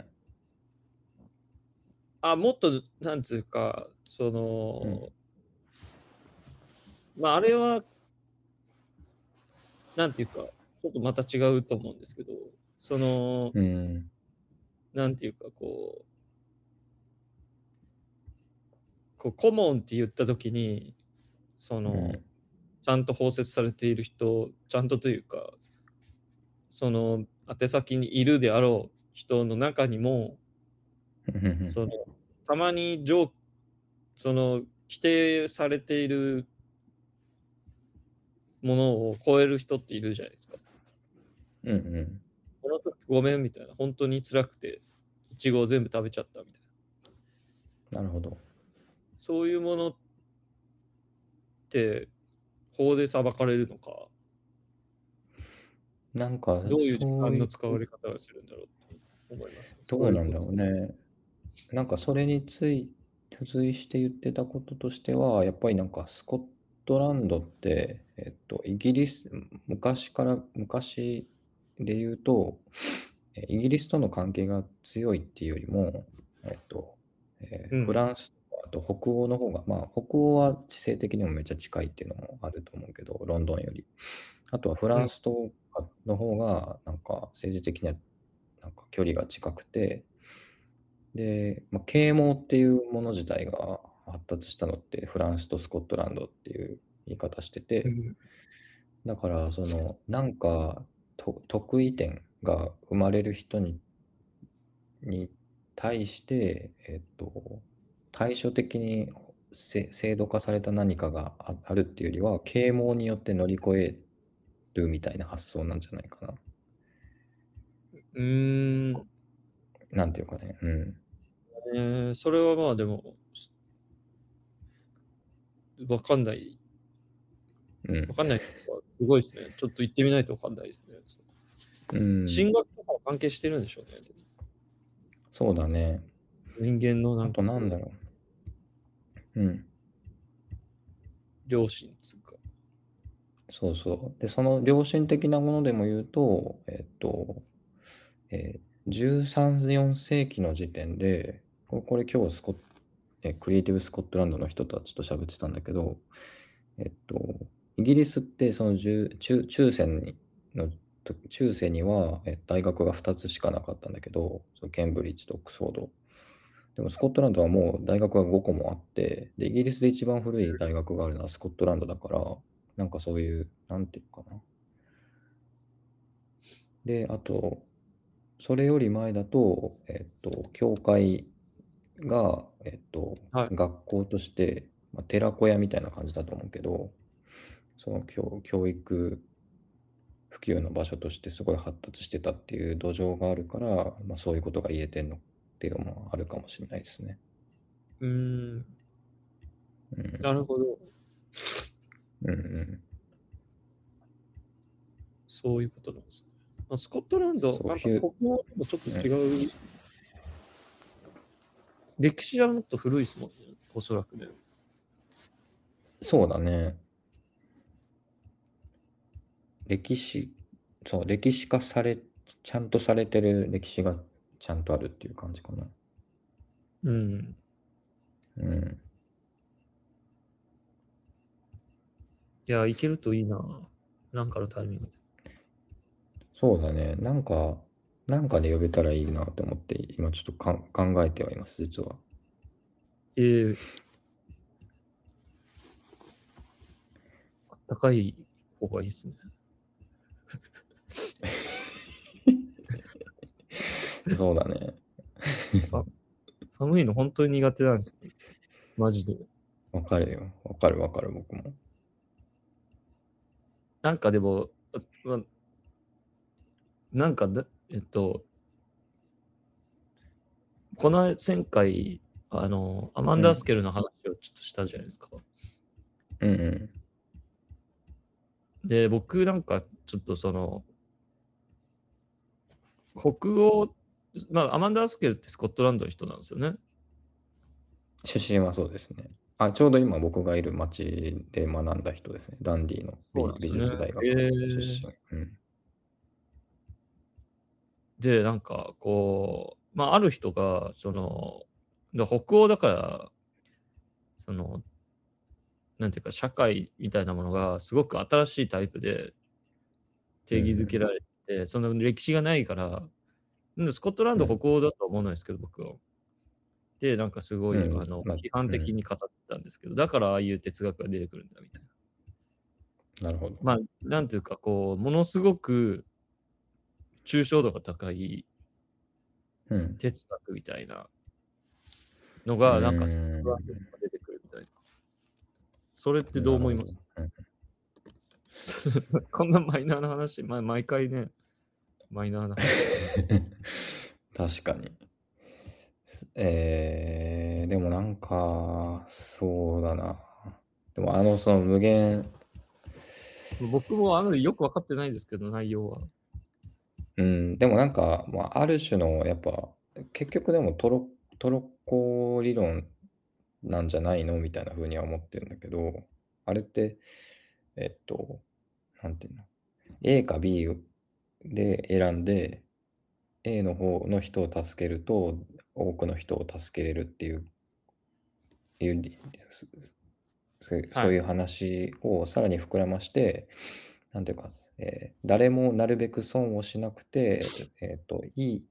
あもっとなんつうかその、まああれはなんていうかちょっとまた違うと思うんですけどその、うん。なんていうかこうこうコモンって言った時にその、うんちゃんと包摂されている人ちゃんとというかその宛先にいるであろう人の中にもそのたまに上その規定されているものを超える人っているじゃないですか。うんうん。この時ごめんみたいな、本当に辛くて、いちごを全部食べちゃったみたいな。なるほど。そういうものって法で裁かれるのか、なんか、どういう時そういう間の使われ方をするんだろうと思います。どうなんだろうね。なんかそれについ付随して言ってたこととしては、やっぱりなんかスコットランドって、えっと、イギリス、昔から、昔で言うと、えイギリスとの関係が強いっていうよりも、えっと、うんえーフランスあと北欧の方が、まあ北欧は地勢的にもめっちゃ近いっていうのもあると思うけど、ロンドンより。あとはフランスとかの方が、なんか政治的にはなんか距離が近くて、で、まあ、啓蒙っていうもの自体が発達したのってフランスとスコットランドっていう言い方してて、うんだからそのなんかと得意点が生まれる人にに対して、えっと、対処的にせ制度化された何かがああるっていうよりは啓蒙によって乗り越えるみたいな発想なんじゃないかな。うーん、なんていうかね。うん。えーそれはまあでも、わかんない。うんわかんないすごいですね。ちょっと行ってみないとわかんないですね。うん、進学とかも関係してるんでしょうね。そうだね。人間のなあんかとなんだろう。うん。良心つうか。そうそう。で、その良心的なものでも言うと、えっと、えー13、4世紀の時点で、ここれ今日スコッえークリエイティブスコットランドの人たちと喋ってたんだけど、えっと、イギリスってその10中中世にのと中世にはえ大学が2つしかなかったんだけど、そのケンブリッジとオックスフォード。でもスコットランドはもう大学が5個もあって、で、イギリスで一番古い大学があるのはスコットランドだから、なんかそういう、なんていうかな。で、あと、それより前だと、えっと、教会が、えっと、はい学校として、まあ、寺子屋みたいな感じだと思うけど、その教教育普及の場所としてすごい発達してたっていう土壌があるから、まあ、そういうことが言えてんのっていうのもあるかもしれないですね。うーん、うん、なるほど。うんうん。そういうことなんですね。まあ、スコットランド、なんかここもちょっと違う。歴史はもっと古いですもんね、おそらくね。そうだね。歴史、そう、歴史化され、ちゃんとされてる歴史がちゃんとあるっていう感じかな。うん。うん。いや、行けるといいな。なんかのタイミングで。そうだね。なんか、なんかで呼べたらいいなと思って、今ちょっとかん考えてはいます、実は。ええあったかい方がいいですね。そうだね。さ寒いの本当に苦手なんですよ。マジで。わかるよ。わかるわかる、僕も。なんかでも、あまなんかだ、えっと、この前回、あの、アマンダースケルの話をちょっとしたじゃないですか。うんうん。で、僕なんかちょっとその、北欧、まあ、アマンダースケルってスコットランドの人なんですよね。出身はそうですね。あ、ちょうど今僕がいる町で学んだ人ですね。ダンディの美術大学出身。うん。で、なんかこう、まあ、ある人が、その、だ北欧だから、その、なんていうか、社会みたいなものがすごく新しいタイプで定義づけられて、その歴史がないから、スコットランドうん北欧だとは思わないですけど、僕は。で、なんかすごい、うんあのまあ批判的に語ってたんですけど、だからああいう哲学が出てくるんだみたいな。なるほど。まあ、なんていうか、こう、ものすごく抽象度が高いうん。哲学みたいなのが、なんか、うんスコットランドに出てくるみたいな。それってどう思います？こんなマイナーな話、まあ、毎回ね、マイナーな話。確かに。えー、でもなんか、そうだな。でもあの、その無限、僕もあのよく分かってないですけど、内容は。うん、でもなんか、まあ、ある種の、やっぱ、結局でもトロ、トロッコ理論なんじゃないのみたいな風には思ってるんだけど、あれって、えっと、なんていうの、A か B で選んで、A の方の人を助けると多くの人を助けれるっていういうそそういう話をさらに膨らまして、なんていうか、えー誰もなるべく損をしなくて、えーと、いい、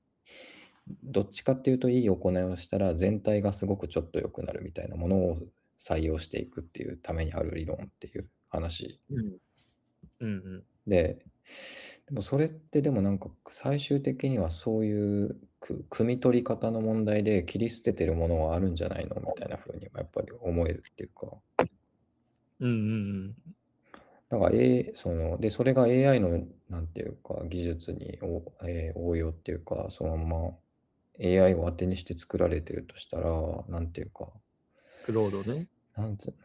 どっちかっていうといい行いをしたら全体がすごくちょっと良くなるみたいなものを採用していくっていうためにある理論っていう話うん。うんうん。で、でもそれってでもなんか最終的にはそういうく汲み取り方の問題で切り捨ててるものはあるんじゃないの？みたいな風にはやっぱり思えるっていうか。うんうんだから、A、その、で、それが AI の、なんていうか、技術にお、えー応用っていうか、そのまま AI を当てにして作られてるとしたら、なんていうか、クロードね。なんつう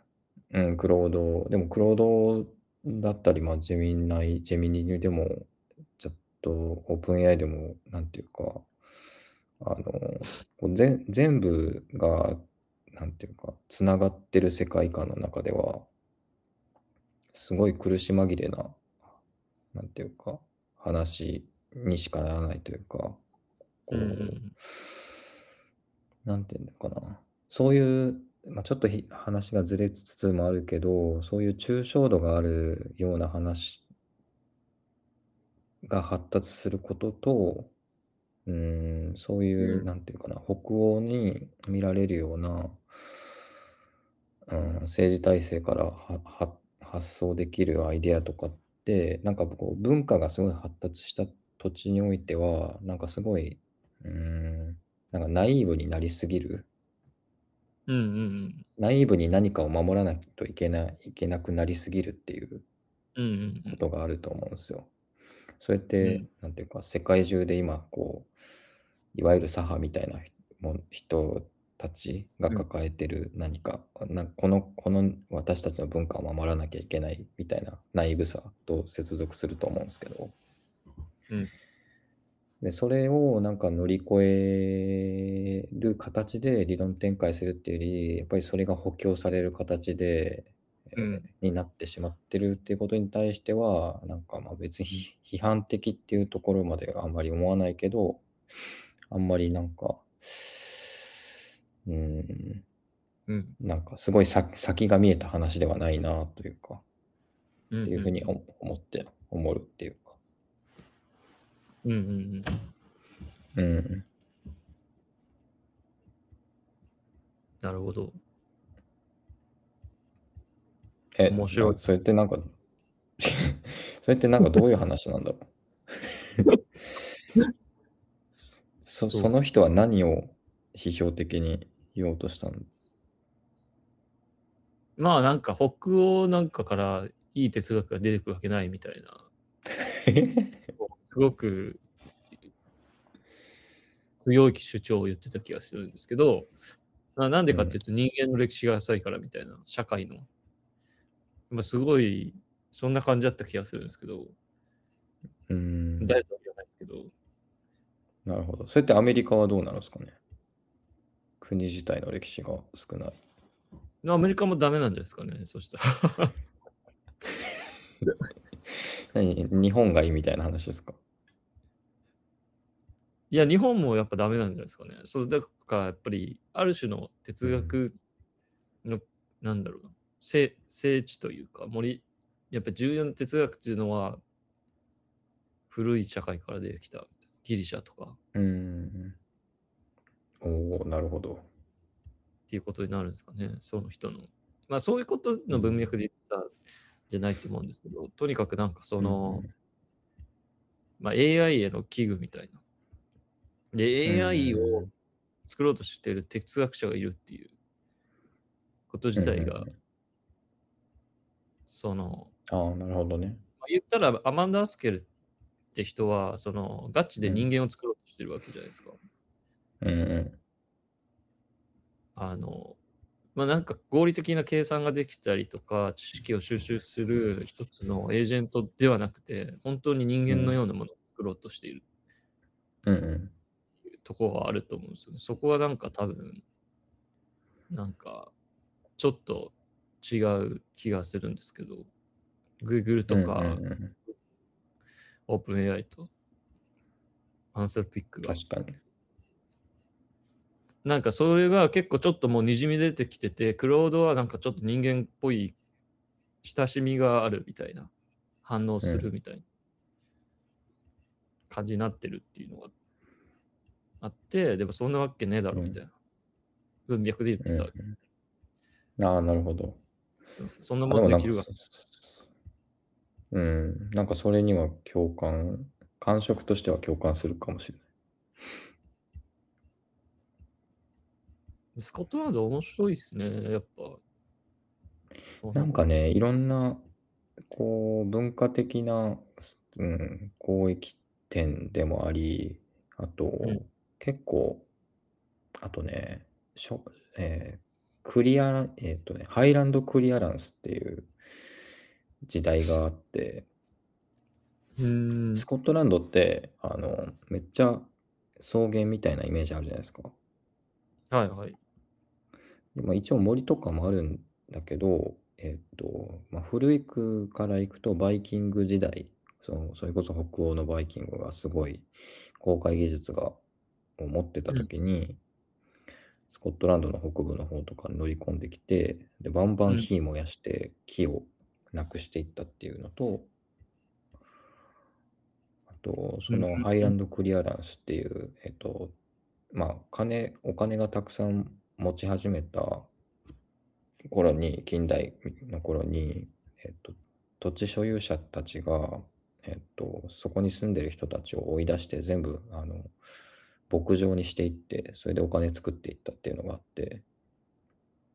の、うん、クロード、でもクロードだったり、まあ、ジェミナイ、ジェミニでも、と、オープン AI でも、なんていうか、あの、こう全全部が、なんていうか、つながってる世界観の中では、すごい苦し紛れな、なんていうか、話にしかならないというか、こう、うんうんなんていうのかな。そういう、まあ、ちょっとひ話がずれつつもあるけど、そういう抽象度があるような話が発達することと、うーん、そういうう、んなんていうかな、北欧に見られるような、うん、政治体制からはは発想できるアイデアとかって、なんかこう文化がすごい発達した土地においては、なんかすごい、うーん、なんかナイーブになりすぎる。うんうんナイーブに何かを守らないといけない、いけなくなりすぎるっていううんうんうんことがあると思うんですよ。それっうてん、なんていうか、世界中で今、こう、いわゆる左派みたいな人たちがうん抱えてる何か、なこの、この私たちの文化を守らなきゃいけないみたいなナイーブさと接続すると思うんですけど、うん。で、それをなんか乗り越える形で理論展開するっていうより、やっぱりそれが補強される形で、えーうんになってしまってるっていうことに対しては、なんかまあ別に批判的っていうところまではあんまり思わないけど、あんまりなんか、うーん、うんなんかすごい先先が見えた話ではないなというか、うんっていうふうに思思って、思うっていうか。うんうんうんうん。なるほど。え、面白い。なそれってなんか、それってなんかどういう話なんだろう？そその人は何を批評的に言おうとしたのまあなんか北欧なんかからいい哲学が出てくるわけないみたいな、すごく強い主張を言ってた気がするんですけど、ななんでかっていうと人間の歴史が浅いからみたいな、社会の。まあすごい、そんな感じだった気がするんですけど、うーん、誰とは言わないですけど、なるほど。それってアメリカはどうなるんですかね？国自体の歴史が少ない。アメリカもダメなんですかね、そしたら。何？日本がいいみたいな話ですか？いや、日本もやっぱダメなんじゃないですかね。そうだからやっぱり、ある種の哲学の、なんだろうな、聖聖地というか、森、やっぱ重要な哲学っていうのは、古い社会から出てきたギリシャとかうーん。おおなるほど。っていうことになるんですかね、その人の。まあそういうことの文脈で言ったんじゃないと思うんですけど、とにかくなんかその、まあ、AI への危惧みたいな。で、AI を作ろうとしている哲学者がいるっていうこと自体が、うんうんその、ああ、なるほどね。まあ言ったらアマンダ・アスケルって人は、その、ガチで人間を作ろうとしてるわけじゃないですか。うんうん。あの、まあなんか合理的な計算ができたりとか、知識を収集する一つのエージェントではなくて、本当に人間のようなものを作ろうとしているうんうん。ところがあると思うんですよね。そこはなんか多分、なんか、ちょっと違う気がするんですけど、Google とかうんうんうん OpenAI と、あアンソロピックが。確かに。なんかそれが結構ちょっともうにじみ出てきてて、クロードはなんかちょっと人間っぽい親しみがあるみたいな、反応するみたいな感じになってるっていうのがあって、でもそんなわけねえだろみたいな。文脈で言ってたわけ。うん、ああ、なるほど。そんなものできるわ。うん、なんかそれには共感、感触としては共感するかもしれない。スコットランド面白いっすね、やっぱ。なんかね、いろんな、こう、文化的な、うん、交易点でもあり、あと、ん結構、あとね、しょえークリア、えっとね、ハイランドクリアランスっていう時代があって、うーん。スコットランドって、あの、めっちゃ草原みたいなイメージあるじゃないですか。はいはい。でまあ、一応森とかもあるんだけど、えっと、まあ、古くから行くとバイキング時代、そのそれこそ北欧のバイキングがすごい航海技術がを持ってた時に、スコットランドの北部の方とかに乗り込んできて、で、バンバン火燃やして木をなくしていったっていうのと、あと、そのうんうんうん。ハイランドクリアランスっていう、えっと、まあ、金、お金がたくさん持ち始めた頃に、近代の頃に、えっと、土地所有者たちが、えっと、そこに住んでる人たちを追い出して全部、あの、牧場にしていって、それでお金作っていったっていうのがあって、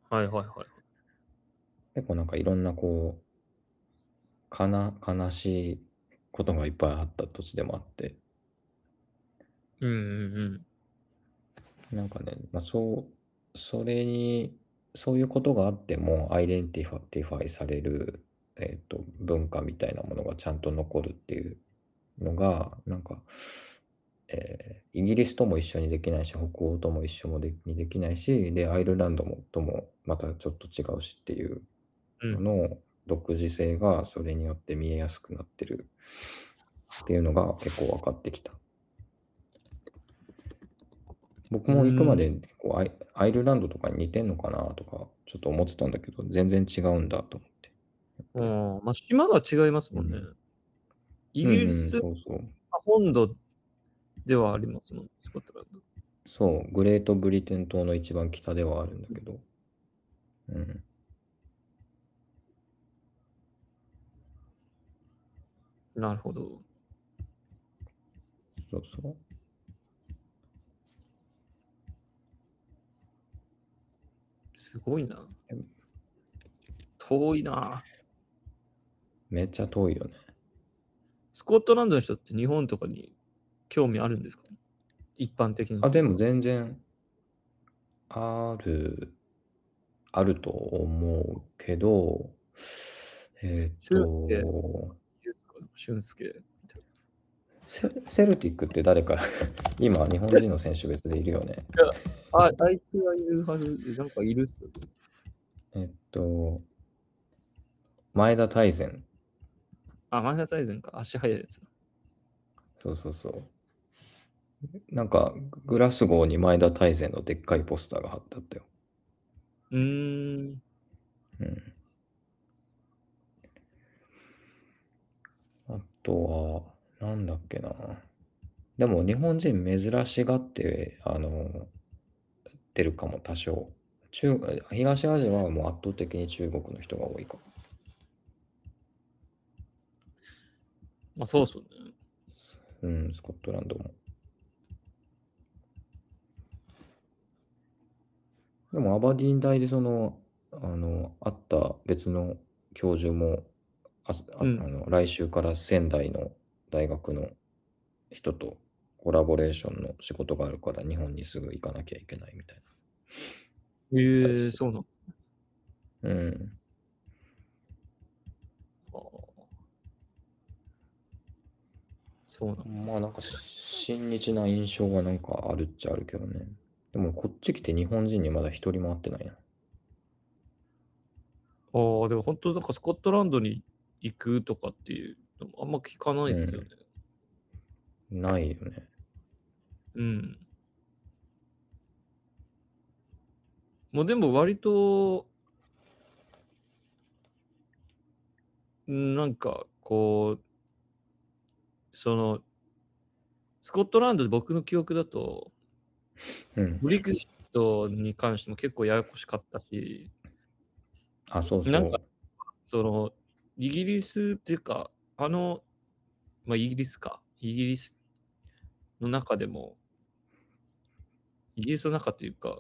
はいはいはい。結構なんかいろんなこう、かな、悲しいことがいっぱいあった土地でもあって、うんうんなんかね、まあ、そう、それに、そういうことがあっても、 identif identify される、えっと、文化みたいなものがちゃんと残るっていうのが、なんか、えーイギリスとも一緒にできないし、北欧とも一緒もでにできないし、で、アイルランドもともまたちょっと違うしっていううん。のの独自性がそれによって見えやすくなってるっていうのが結構分かってきた。僕も行くまでこうアイアイルランドとかに似てんのかなとかちょっと思ってたんだけど全然違うんだと思って。うんまあ、島が違いますもんね。うんイギリスうんうん、そうそう。本土ではありますもん、スコットランド。そう、グレートブリテン島の一番北ではあるんだけど。うん。なるほど。そうそう。すごいなうん。遠いな。めっちゃ遠いよね。スコットランドの人って日本とかに興味あるんですか？一般的に。あ、でも全然ある、あると思うけど、えーっと、俊介セセルティックって誰か、今、日本人の選手別でいるよね。な。あ、あいつがいるはず、なんかいるっすよね。えっと、前田大然。あ、前田大然か。足速いやつ。そうそうそう。なんか、グラスゴーに前田大然のでっかいポスターが貼ってあったよ。うーん。うん。あとは、なんだっけな。でも日本人珍しがって、あの、出るかも多少。中、東アジアはもう圧倒的に中国の人が多いかも。まあ、そうっすよね。うん、スコットランドも。でもアバディーン大でその、あの、あった別の教授も、あああうんの来週から仙台の大学の人とコラボレーションの仕事があるから日本にすぐ行かなきゃいけないみたいええたりするそうなの。な。うん。あーそうなの。まあなんか親日な印象がなんかあるっちゃあるけどね。でもこっち来て日本人にまだ一人も会ってないな。ああ、でも本当なんかスコットランドに行くとかっていうあんま聞かないっすよね。ないよね。うん。もうでも割と、んなんかこう、その、スコットランドで僕の記憶だと、うん。ブリグジットに関しても結構ややこしかったし、あ、そうそう。なんかその、イギリスっていうか、あの、まあ、イギリスか、イギリスの中でも、イギリスの中というか、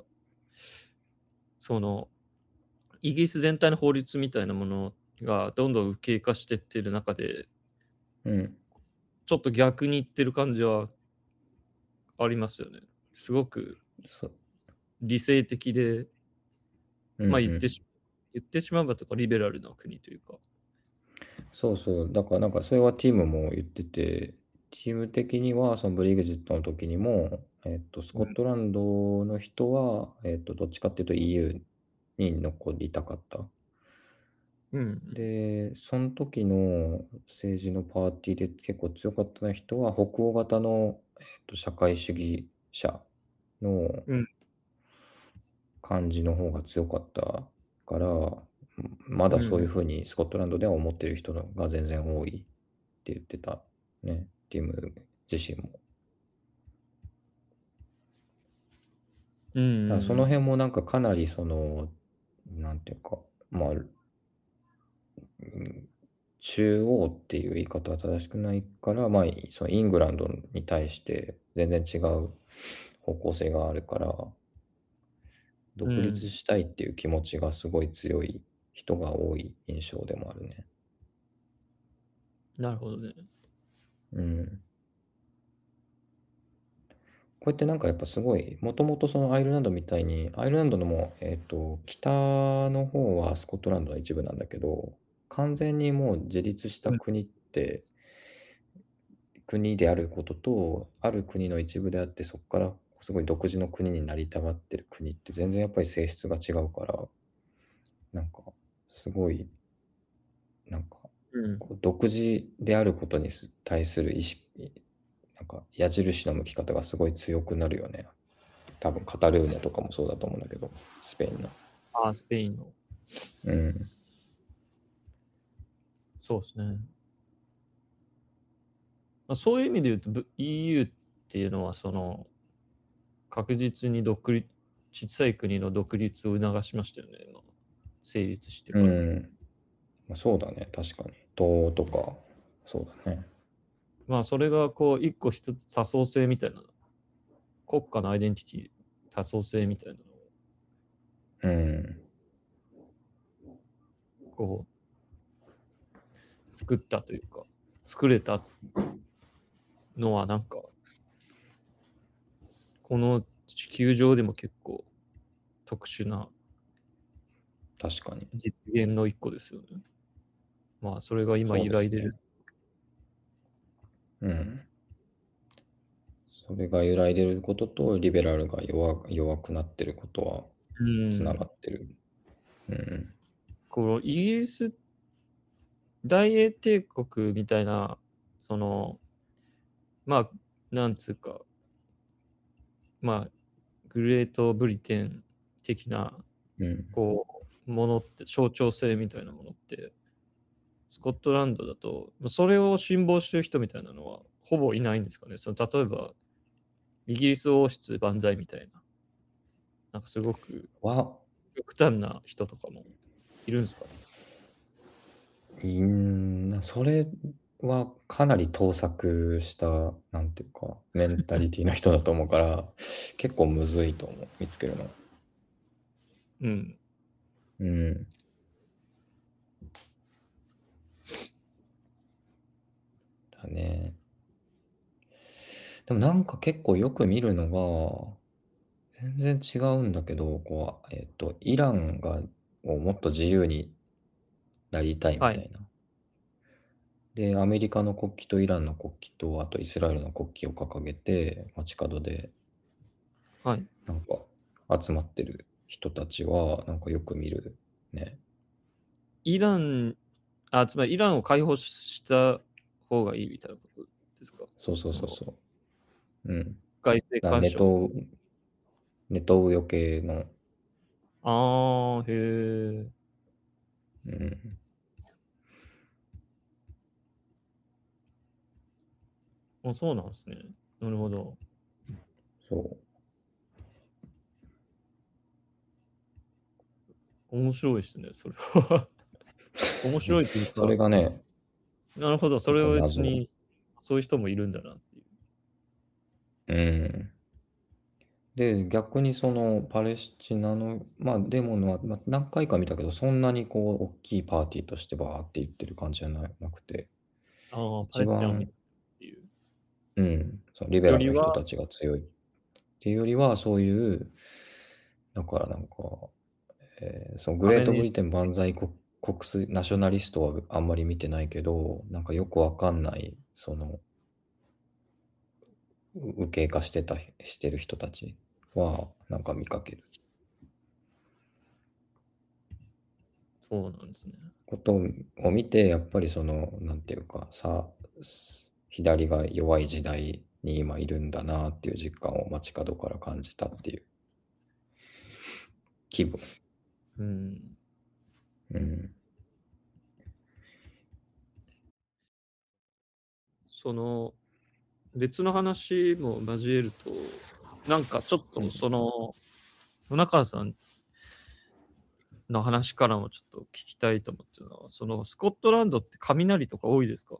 その、イギリス全体の法律みたいなものがどんどん右傾化していってる中で、うん。ちょっと逆にいってる感じはありますよね。すごく理性的で、まあ言ってしし、言ってしまえばとかリベラルな国というか。そうそう。だからなんかそれはティムも言ってて、ティム的にはそのブリグジットの時にも、えっと、スコットランドの人は、えっと、どっちかっていうと EU に残りたかった。うん。で、その時の政治のパーティーで結構強かった人は、北欧型の、えっと、社会主義者のうん。感じの方が強かったから、まだそういうふうにスコットランドでは思ってる人が全然多いって言ってたね、ティム自身も。うんだその辺もなんかかなりその、なんていうか、まあ、うん中央っていう言い方は正しくないから、まあ、そのイングランドに対して全然違う方向性があるから、独立したいっていう気持ちがすごい強い人が多い印象でもあるね。なるほどね。うん。こうやってなんかやっぱすごい、もともとそのアイルランドみたいに、アイルランドのもう、えっと、北の方はスコットランドの一部なんだけど、完全にもう自立した国って、国であることと、ある国の一部であって、そこからすごい独自の国になりたがってる国って全然やっぱり性質が違うから、なんか、すごい、なんか、うん。こう独自であることにす対する意識、なんか矢印の向き方がすごい強くなるよね。多分カタルーニャとかもそうだと思うんだけど、スペインの。ああ、スペインの。うん。そうですね。まあ、そういう意味で言うと、ぶ EU っていうのは、その、確実に独立、小さい国の独立を促しましたよね、今成立してから。うん。まあ、そうだね、確かに。東欧とか、そうだね。まあ、それが、こう、一個一つ多層性みたいな、国家のアイデンティティ、多層性みたいなのを、うん。こう、作ったというか、作れたのは、なんか、この地球上でも結構特殊な確かに。実現の一個ですよね。まあ、それが今揺らいでる。うん。それが揺らいでることと、リベラルが弱弱くなってることはうんつながってる。うん。このイギリス大英帝国みたいな、その、まあ、なんつうか、まあ、グレートブリテン的な、うん。こう、ものって、象徴性みたいなものって、スコットランドだと、それを辛抱してる人みたいなのは、ほぼいないんですかね。その例えば、イギリス王室万歳みたいな、なんかすごくは、極端な人とかもいるんですかね。いんな、それはかなり盗作した、なんていうか、メンタリティの人だと思うから、結構むずいと思う、見つけるの。うん。うん。だね。でもなんか結構よく見るのが、全然違うんだけど、こう、えっと、イランがをもっと自由になりたいみたいな。で、アメリカの国旗とイランの国旗と、あとイスラエルの国旗を掲げて、街角ではい。なんか集まってる人たちは、なんかよく見るね。イラン、あ、つまりイランを解放した方がいいみたいなことですか？そうそうそうそう。うん。外性だ干渉。ネトウ、ネトウヨ系の、ああ、へえ。うん、あ、そうなんですね。なるほど。そう。面白いですね、それは。面白いというか、それがね、なるほど、それは別謎に、そういう人もいるんだなっていう。うん。で、逆にそのパレスチナの、まあデモのは、まあ、何回か見たけど、そんなにこう、大きいパーティーとしてバーって言ってる感じじゃななくて、ああ、パ一レスチナ。うん、そのリベラルの人たちが強いっていうよりは、そういう、だからなんか、えーそのグレートブリテン万歳国国粋ナショナリストはあんまり見てないけど、なんかよくわかんない、その、う右傾化してた、してる人たちは、なんか見かける。そうなんですね。ことを見て、やっぱりその、なんていうか、さ、す左が弱い時代に今いるんだなっていう実感を街角から感じたっていう気分。うん。うん。その、別の話も交えると、なんかちょっとその、野中さんの話からもちょっと聞きたいと思ってるのは、そのスコットランドって雷とか多いですか？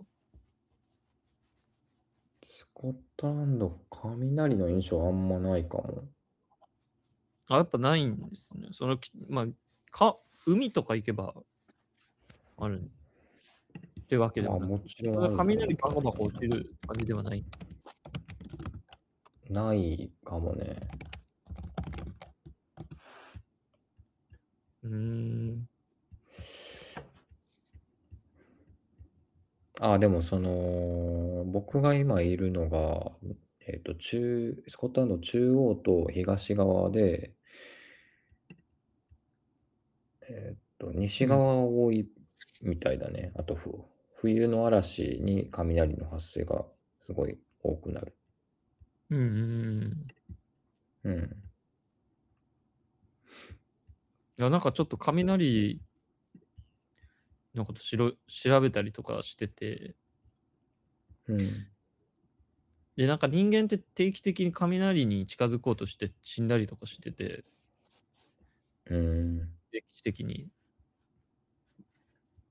スコットランド、雷の印象あんまないかも。あ、やっぱないんですね。そのき、まあ、か、海とか行けばあるってわけでまあもない。もちろんあるけど雷バコバコ落ちる感じではない。ないかもね。うーん。あ、でもその、僕が今いるのが、えっと、中、スコットランド中央と東側で、えっと、西側は多いみたいだね。あとふ、冬の嵐に雷の発生がすごい多くなる。うんうんうん。うん。いや、なんかちょっと雷のことしろ調べたりとかしてて、うん。で、なんか人間って定期的に雷に近づこうとして死んだりとかしてて、うん。歴史的に。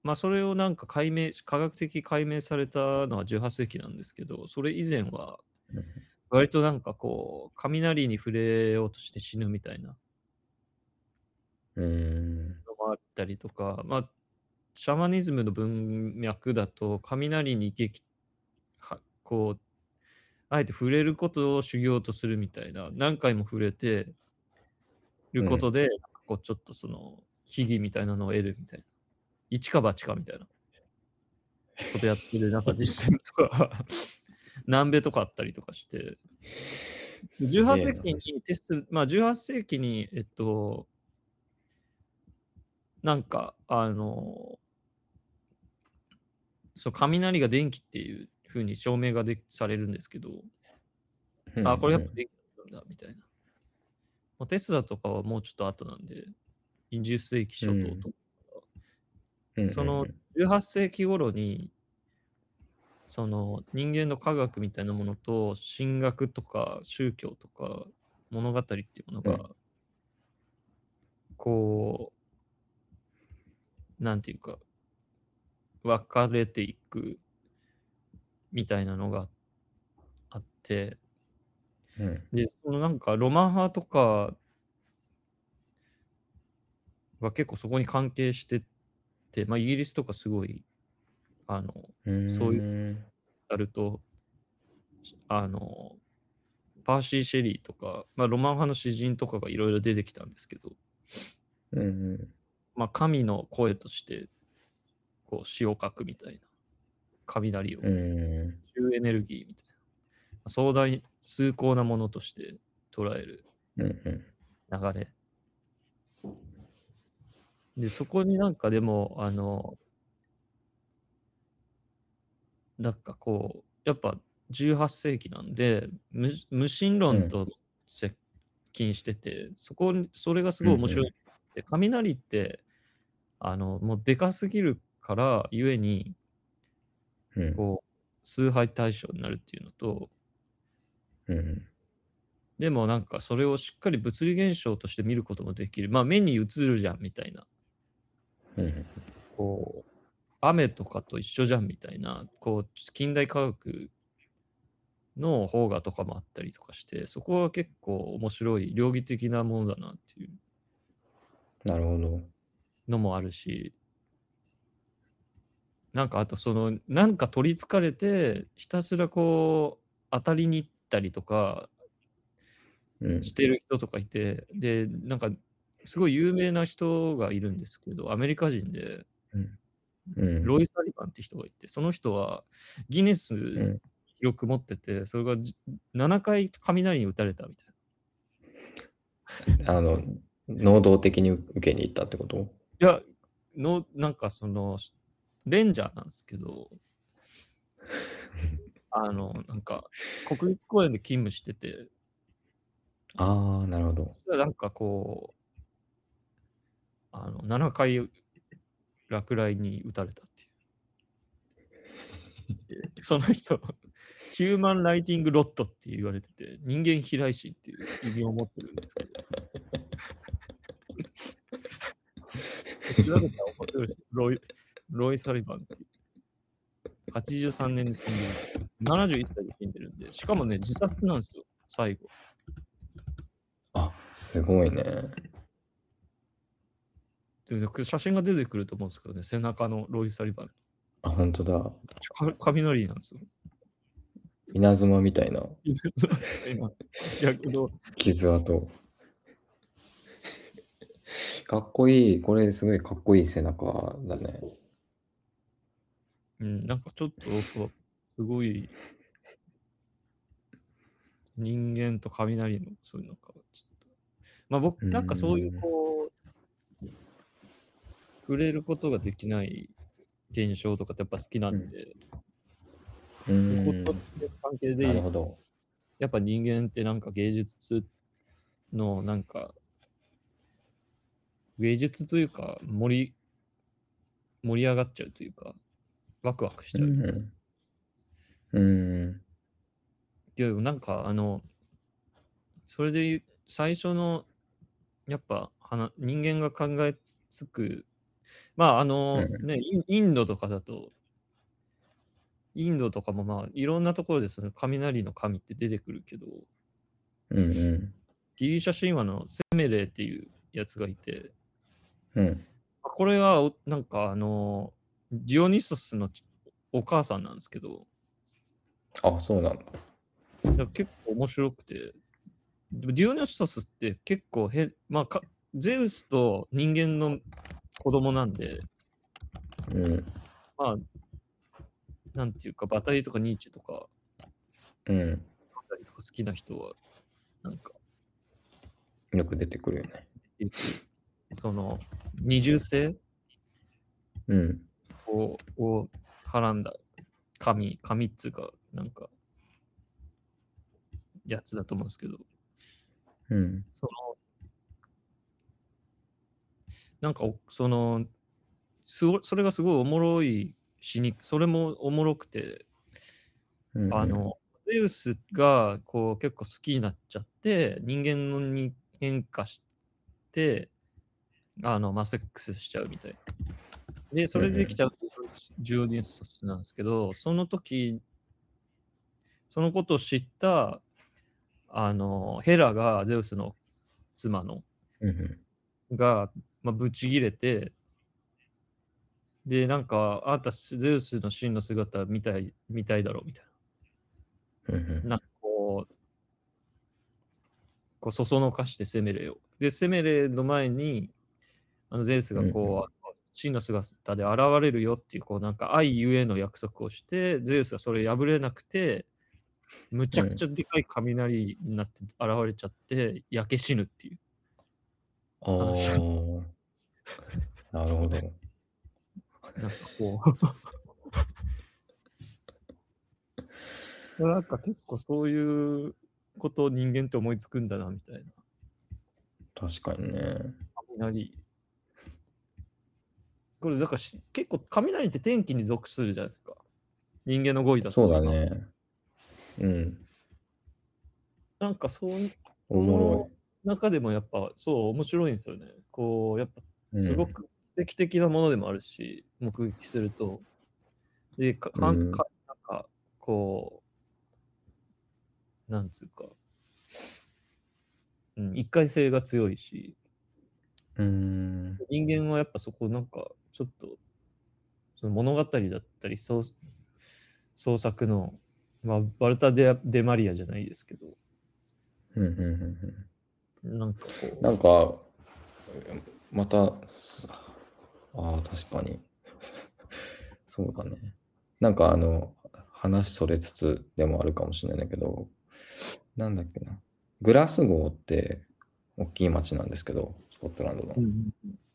まあ、それをなんか解明、科学的解明されたのは18世紀なんですけど、それ以前はうん、割となんかこう、雷に触れようとして死ぬみたいなうん。のもあったりとか、まあ、シャマニズムの文脈だと、雷に激はこう、あえて触れることを修行とするみたいな、何回も触れてることで、なんかこうちょっとその、秘技みたいなのを得るみたいな。一か八かみたいな。ことやってる、なんか 実践とか、南米とかあったりとかして、18世紀にテスト、まあ18世紀に、えっと、なんか、あの、そう、雷が電気っていうふうに証明がでされるんですけど、うんあ、これやっぱ電気なんだ、みたいな。まあ、テスラとかはもうちょっと後なんで、20世紀初頭とか、うんその18世紀頃に、その人間の科学みたいなものと神学とか宗教とか物語っていうものが、うこう、なんていうか、分かれていくみたいなのがあって、うん。で、そのなんかロマン派とかは結構そこに関係してて、まあイギリスとかすごい、あの、うんそういうあると、あの、パーシー・シェリーとか、まあロマン派の詩人とかがいろいろ出てきたんですけど、うんうん。まあ神の声として、こう詩を書くみたいな、雷を、うん。宇宙エネルギーみたいな、壮大、崇高なものとして捉える流れ。で、そこになんかでも、あの、なんかこう、やっぱ18世紀なんで、無無神論と接近してて、そこにそれがすごい面白い。で雷って、あの、もうでかすぎるからゆえに、うん。こう、崇拝対象になるっていうのと、うん。でもなんかそれをしっかり物理現象として見ることもできる。まあ目に映るじゃんみたいな。うん。こう、雨とかと一緒じゃんみたいな、こう、近代科学の方がとかもあったりとかして、そこは結構面白い、両義的なものだなっていうなるほど。のもあるし、なんかあとその、なんか取りつかれて、ひたすらこう、当たりに行ったりとかうん。してる人とかいて、で、なんか、すごい有名な人がいるんですけど、アメリカ人で、うん。ロイ・サリバンって人がいて、その人はギネスん記録持ってて、それがじ7回雷に打たれたみたいな。あの、能動的に受けに行ったってこと？いや、の、なんかその、レンジャーなんですけど、あの、なんか、国立公園で勤務してて、ああ、なるほど。なんかこう、あの、7回落雷に打たれたっていう。で その人、ヒューマンライティングロットって言われてて、人間飛来神っていう意味を持ってるんですけど。調べたら面白いですよロイ。サリバンっていう。83年に死んでる。71歳で死んでるんで、しかもね、自殺なんですよ、最後。あ、すごいね。でで写真が出てくると思うんですけどね、背中のロイ・サリバン。あ、本当だ。か雷なんですよ。稲妻みたいな今いやけど、傷跡。かっこいい。これすごいかっこいい背中だね。うん、なんかちょっとすごい人間と雷のそういうのかちょっとまあ僕うんなんかそういうこう触れることができない現象とかってやっぱ好きなんで、うん。ことって関係なるでほど。やっぱ人間ってなんか芸術のなんか芸術というか盛り盛り上がっちゃうというかワクワクしちゃう。うん。うーん。でもなんかあのそれで最初のやっぱ人間が考えつくまああのうんねインドとかだとインドとかもまあいろんなところでその雷の神って出てくるけどうんうん。ギリシャ神話のセメレーっていうやつがいてうん。これがおなんかあのディオニソスのちお母さんなんですけどあ、そうなんだ。結構面白くて、でもディオニソスって結構へ、まあか、ゼウスと人間の子供なんで、うん。まあ、なんていうか、バタリとかニーチェとか、うん。バタリとか好きな人は、なんか、よく出てくるよね。その、二重性？うん。ををはらんだ神、神っつうか、なんか、やつだと思うんですけど、うん。その、なんかお、その、すごそれがすごいおもろいしに、それもおもろくて、うん。あ、の、ゼウスがこう結構好きになっちゃって、人間のに変化して、あの、まあ、セックスしちゃうみたいな。で、それでできちゃうジオディソスなんですけど、その時、そのことを知った、あの、ヘラがゼウスの妻の、うんが、まあ、ぶち切れて、で、なんか、あなたゼウスの真の姿見たい、見たいだろうみたいな。なんかこう、こう、そそのかしてセメレを。で、セメレの前に、あのゼウスがうんこう、真の姿で現れるよっていう、こう、なんか愛ゆえの約束をして、ゼウスがそれ破れなくて、むちゃくちゃでかい雷になって現れちゃって、焼け死ぬっていう。ああ。なるほど。なんかこう なんか結構そういうことを人間って思いつくんだなみたいな。確かにね。雷。これだからし結構雷って天気に属するじゃないですか。人間の語彙だと。そうだ。ね。うん。なんかそういうおもろ中でもやっぱそう面白いんですよね。こうやっぱい。すごく奇跡的なものでもあるし、目撃すると。で、かかうんかなんかこう、なんつうか、うん、一回性が強いし、うん。うん。人間はやっぱそこなんかちょっとその物語だったり創創作の、まあ、バルタデ・デマリアじゃないですけどうんうんうんうんなんかこうなんか、また、すああ、確かに。そうだね。なんかあの、話それつつでもあるかもしれないけど、なんだっけな。グラスゴーって大きい町なんですけど、スコットランドのう。んだい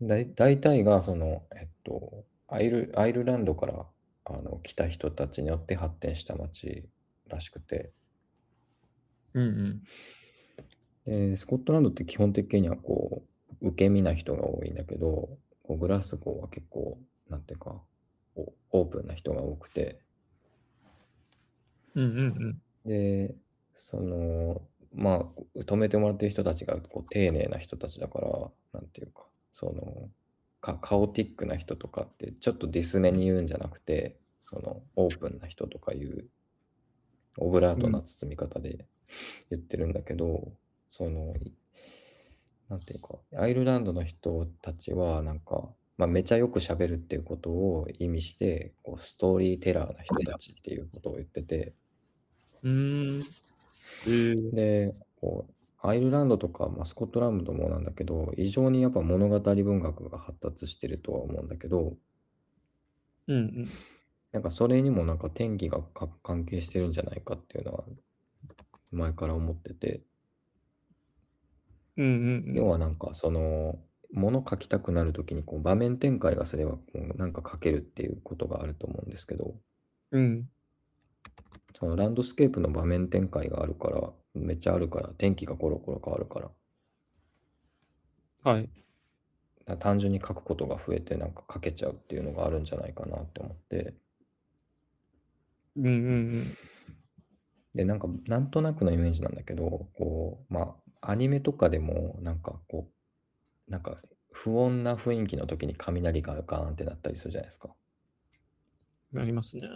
大体がその、えっと、アイル、アイルランドからあの来た人たちによって発展した町らしくて、うんうん。でスコットランドって基本的にはこう受け身な人が多いんだけどこうグラスゴーは結構なんていうかおオープンな人が多くて。うんうんうん。でそのまあ止めてもらってる人たちがこう丁寧な人たちだからなんていうかそのかカオティックな人とかってちょっとディスめに言うんじゃなくてそのオープンな人とかいうオブラートな包み方で言ってるんだけど、そのいなんていうかアイルランドの人たちはなんか、まあ、めちゃよく喋るっていうことを意味してこうストーリーテラーな人たちっていうことを言ってて。うーん。えー。でこうアイルランドとか、まあ、スコットランドもなんだけど異常にやっぱ物語文学が発達してるとは思うんだけどうんうん。なんかそれにもなんか天気がか関係してるんじゃないかっていうのは前から思ってて。うんうんうん。要はなんかその物書きたくなるときにこう場面展開がすればこうなんか書けるっていうことがあると思うんですけど。うん。そのランドスケープの場面展開があるからめっちゃあるから天気がコロコロ変わるから。はい。単純に書くことが増えてなんか書けちゃうっていうのがあるんじゃないかなって思って。うんうんうん。でなんかなんとなくのイメージなんだけどこうまあアニメとかでもなんかこうなんか不穏な雰囲気の時に雷がガーンってなったりするじゃないですか。なりますね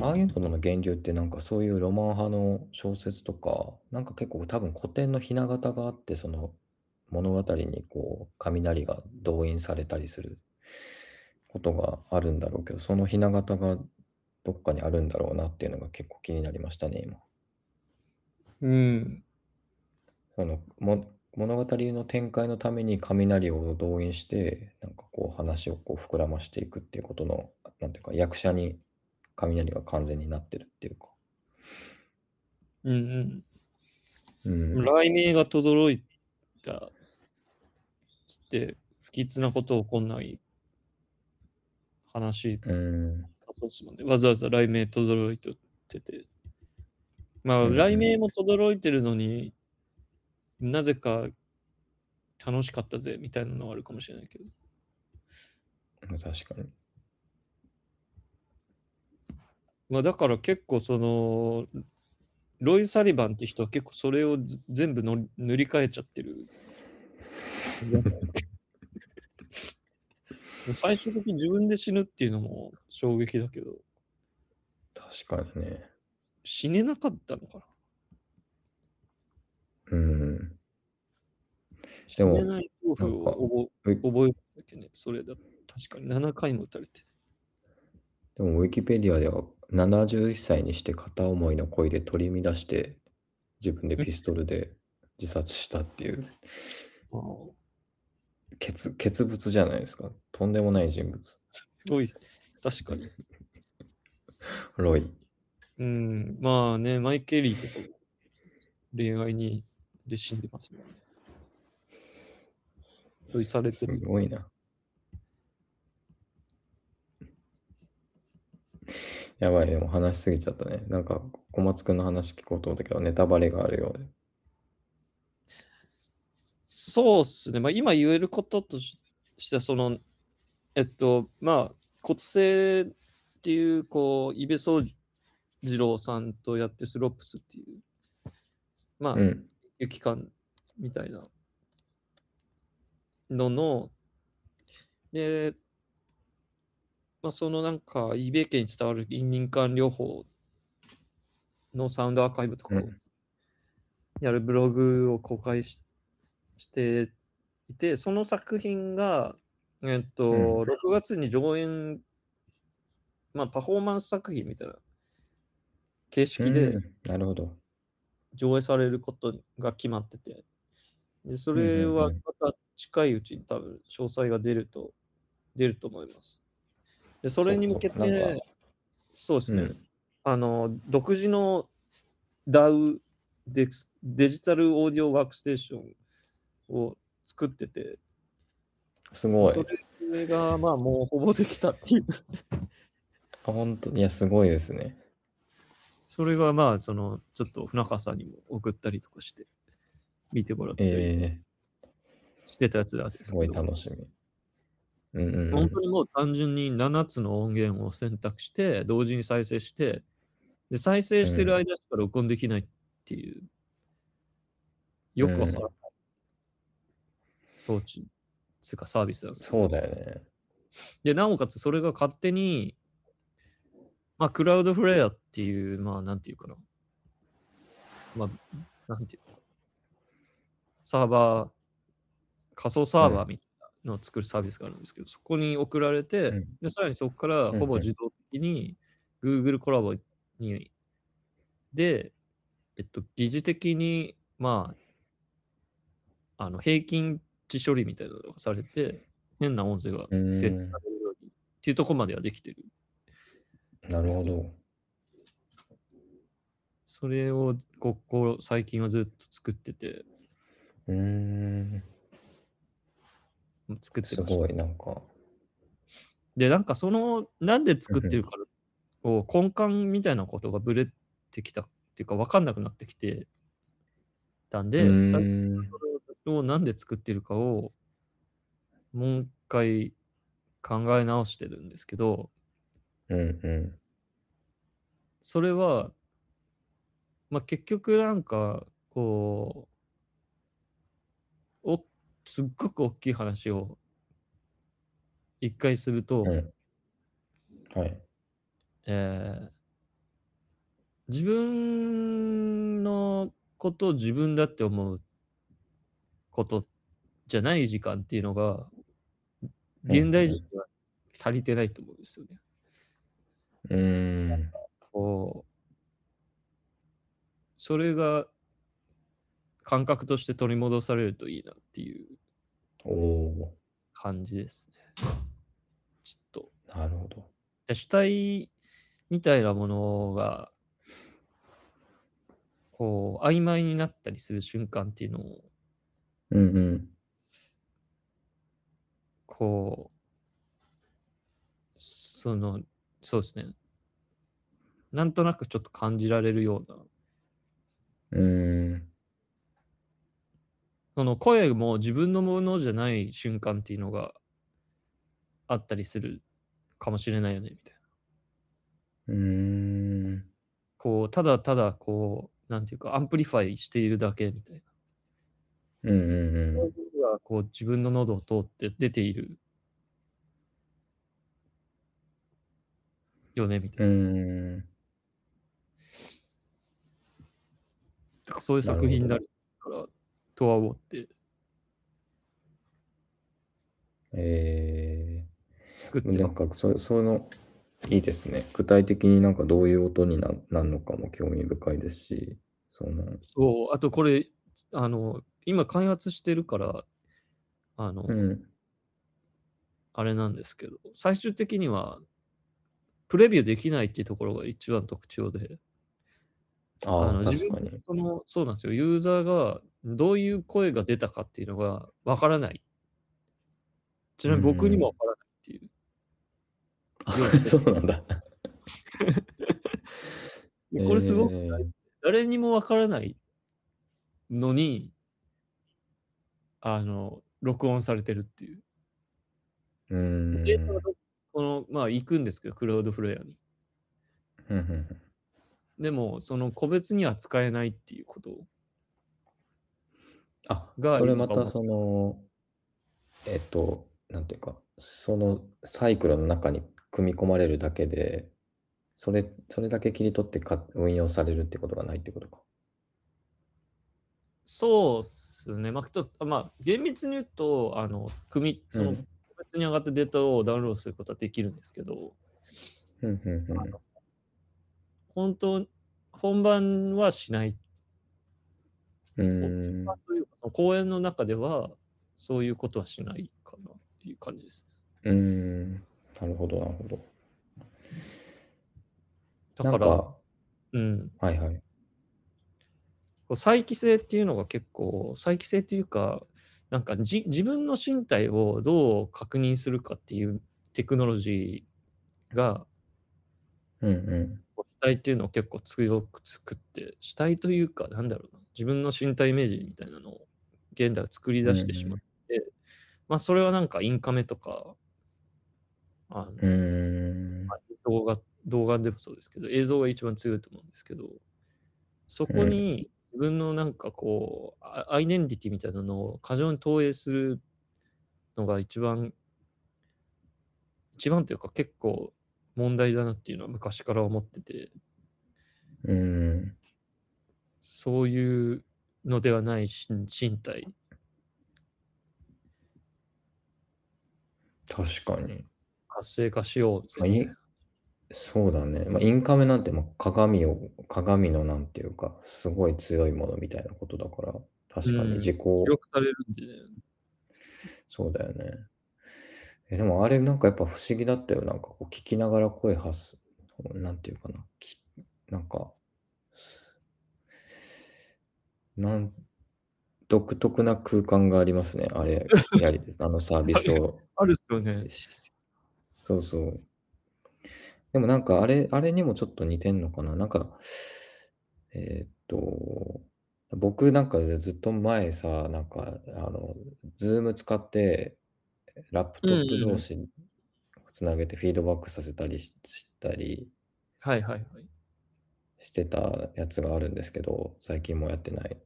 ああいうのの源流ってなんかそういうロマン派の小説とかなんか結構多分古典のひな形があってその物語にこう雷が動員されたりすることがあるんだろうけどそのひな形がどっかにあるんだろうなっていうのが結構気になりましたね今。うんそのも物語の展開のために雷を動員してなんかこう話をこう膨らましていくっていうことのなんていうか役者に雷が完全になってるっていうか。うんううんん、雷鳴が轟いたつって不吉なこと起こんない話うん、そうですもんね。わざわざ雷鳴轟いてて。まあ、うんうん雷鳴も轟いてるのになぜか楽しかったぜみたいなのはあるかもしれないけど。確かに。まあ、だから結構その、ロイ・サリバンって人は結構それをず全部の塗り替えちゃってる。最終的に自分で死ぬっていうのも衝撃だけど、確かにね。死ねなかったのかな？うん。死でもねない恐怖を覚え覚えるだけね、それだ。確かに7回も撃たれて。でも、ウィキペディアでは71歳にして片思いの恋で取り乱して自分でピストルで自殺したっていうああ傑傑物じゃないですか。とんでもない人物。すごい、確かに。ロイ。うん、まあね、マイケリーとか恋愛にで死んでますもんね。されてする。ごいな。やばい、でも話しすぎちゃったね。なんか、小松くんの話聞こうと思ったけど、ネタバレがあるようで。そうっすね。まあ、今言えることとししては、その、えっと、まあ、骨性っていう、こう、イベソ次郎さんとやってるスロップスっていう、まあ、うん。有機関みたいなのの、で、まあ、そのなんか、イベ家に伝わる陰民間療法のサウンドアーカイブとかをうん。やるブログを公開ししていて、その作品が、えっと、うん。6月に上演、まあ、パフォーマンス作品みたいな形式で、うん。なるほど。上映されることが決まってて、でそれはうんまた近いうちに多分詳細が出ると、出ると思います。でそれに向けてか、そうですね、うんあの、独自の DAW デデジタルオーディオワークステーションを作ってて、すごい。それがまあもうほぼできたっていう、あ、本当いや、すごいですね。それがまあそのちょっと船川さんにも送ったりとかして、見てもらったりえしてたやつなんー、ですけど。すごい楽しみ。うんうんうん。本当にもう単純に7つの音源を選択して、同時に再生して、で再生してる間しか録音できないっていう、よくわからない。装置、つうかサービスな。んですよそうだよね。で、なおかつそれが勝手に、まあ、クラウドフレアっていう、まあ、なんていうかな。まあ、なんていうのサーバー、仮想サーバーみたいなのを作るサービスがあるんですけど、そこに送られて、うんで、さらにそこからうんほぼ自動的に Google コラボに、で、えっと、疑似的に、まあ、あの、平均値処理みたいなのがされて、変な音声がうん生成されるようにっていうところまではできてる。なるほど。それをここ最近はずっと作ってて、うーん。作ってましたすごい、なんか。で、なんかその、なんで作ってるかを根幹みたいなことがぶれてきたっていうか分かんなくなってきてたんで、ん。それをなんで作ってるかをもう一回考え直してるんですけど、うんうそれは、まあ、結局なんか、こう、お、すっごく大きい話を一回すると、ん。うん。はい。えー自分のことを自分だって思うことじゃない時間っていうのが、現代人には足りてないと思うんですよね。うーん。こう、それが感覚として取り戻されるといいなっていう感じですね。ちょっと。ー、なるほど。で主体みたいなものが、こう、曖昧になったりする瞬間っていうのを、うんうん。こう、その、そうですね。なんとなくちょっと感じられるような、うーん。その声も自分のものじゃない瞬間っていうのがあったりするかもしれないよね、みたいな。うーん。こう、ただただ、こう、なんていうか、 amplify しているだけみたいな。うんうんうん。がこう自分の喉を通って出ているよね、みたういな。ーん。そういう作品になるから、とは思ってえー、作ってます。なんかそそのいいですね。具体的になんかどういう音にななるのかも興味深いですし、その、そう、あとこれ、あの、今開発してるから、あの、うん。あれなんですけど、最終的には、プレビューできないっていうところが一番特徴で、ああ、の自分確かに。その、そうなんですよ。ユーザーがどういう声が出たかっていうのがわからない。ちなみに僕にもわからないっていう。うなそうなんだ。で これすごくえー誰にもわからないのに、あの、録音されてるっていう。うーん。データがどこの、まあ、行くんですけど、クラウドフレアに。うんうんうんでも、その個別には使えないっていうことを。あ、がそれま今たその、えっと、なんていうか、そのサイクルの中に組み込まれるだけで、それ、それだけ切り取ってか運用されるってことがないってことか。そうっすね。まあ、とまあ、厳密に言うと、あの、組、その、うん個別に上がったデータをダウンロードすることはできるんですけど、うんうんうん本当、本番はしない。うーん。公演の中では、そういうことはしないかなっていう感じですね。うーん。なるほど、なるほど。だから、か、うん。はいはい。こう再帰性っていうのが結構、再帰性っていうか、なんかじ自分の身体をどう確認するかっていうテクノロジーが、うんうん。体っていうのを結構強く作って、死体というか、なんだろうな、自分の身体イメージみたいなのを現代は作り出してしまって、まあそれはなんかインカメとか、あの。動画、動画でもそうですけど、映像が一番強いと思うんですけど、そこに自分のなんかこう、アアイデンティティみたいなのを過剰に投影するのが一番、一番というか結構問題だなっていうのは昔から思ってて、うーん。そういうのではない身身体。確かに。活性化しようそうだね。まあ、インカメなんてまあ鏡を、鏡のなんていうか、すごい強いものみたいなことだから、確かうんに時記効、録されるんでね。そうだよね。え、でもあれなんかやっぱ不思議だったよ。なんかこう聞きながら声発す、なんていうかな。きなんか、なん、独特な空間がありますね。あれ、やり、あのサービスをあるっすよね。そうそう。でもなんかあれ、あれにもちょっと似てんのかな。なんか、えーっと、僕なんかずっと前さ、なんか、あの、 Zoom 使って、ラップトップ同士つなげてフィードバックさせたりししたりはいはいはい。してたやつがあるんですけど、最近もうやってない。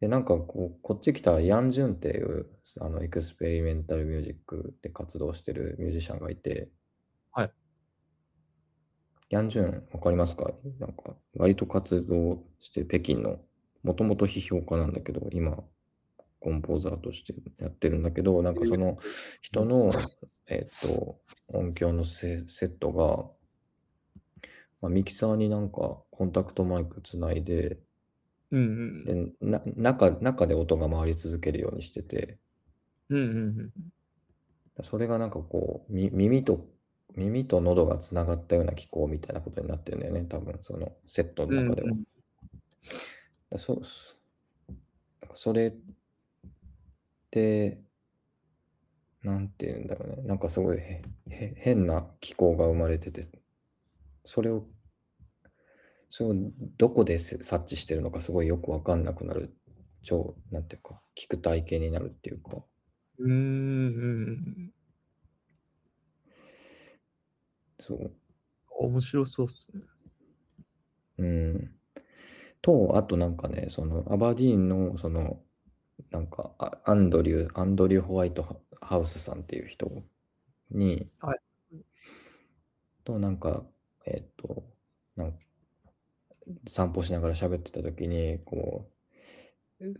で、なんかこう、こっち来たヤン・ジュンっていう、あの、 experimental music で活動してるミュージシャンがいて、はい。ヤン・ジュン、わかりますか？なんか、割と活動して北京の、もともと批評家なんだけど、今、コンポーザーとしてやってるんだけど、なんかその人の、えっと、音響のセセットが、まあ、ミキサーになんかコンタクトマイクつないで、うんうんで、な、中、中で音が回り続けるようにしてて、うんうんうんそれがなんかこう、み耳と、耳と喉がつながったような機構みたいなことになってるんだよね、多分、そのセットの中では。うんうん。だそそれなんて言うんだろうね。なんかすごいへへ変な機構が生まれてて、それを、それをどこでせ察知してるのかすごいよくわかんなくなる、超、なんていうか、聞く体験になるっていうか、うんうんそう。面白そうっすね。うん。と、あとなんかね、そのアバディーンの、その、なんかあアンドリュー、アンドリュー・ホワイトハハウスさんっていう人に、はい。と、なんか、えっと、なんか散歩しながら喋ってた時に、こう、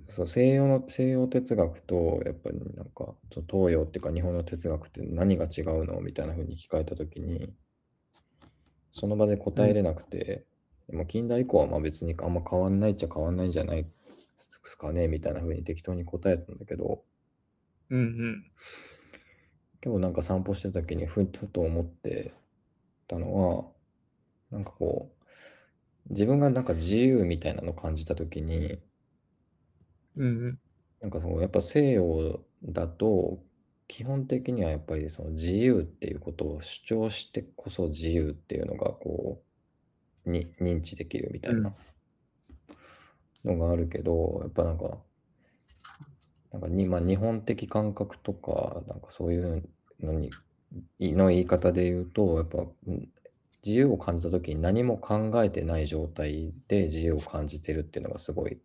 そう西洋の西洋哲学とやっぱりなんか東洋っていうか日本の哲学って何が違うのみたいな風に聞かれた時にその場で答えれなくて、もう近代以降はまあ別にあんま変わんないっちゃ変わんないんじゃないですかねみたいな風に適当に答えたんだけどうんうん。今日なんか散歩してた時にふっと思ってたのはなんかこう自分がなんか自由みたいなのを感じた時にうんうん。なんかそのやっぱ西洋だと基本的にはやっぱりその自由っていうことを主張してこそ自由っていうのがこうに認知できるみたいなのがあるけど、やっぱなんかなんかに、まあ、日本的感覚とかなんかそういうのにの言い方で言うとやっぱん自由を感じた時に何も考えてない状態で自由を感じてるっていうのがすごい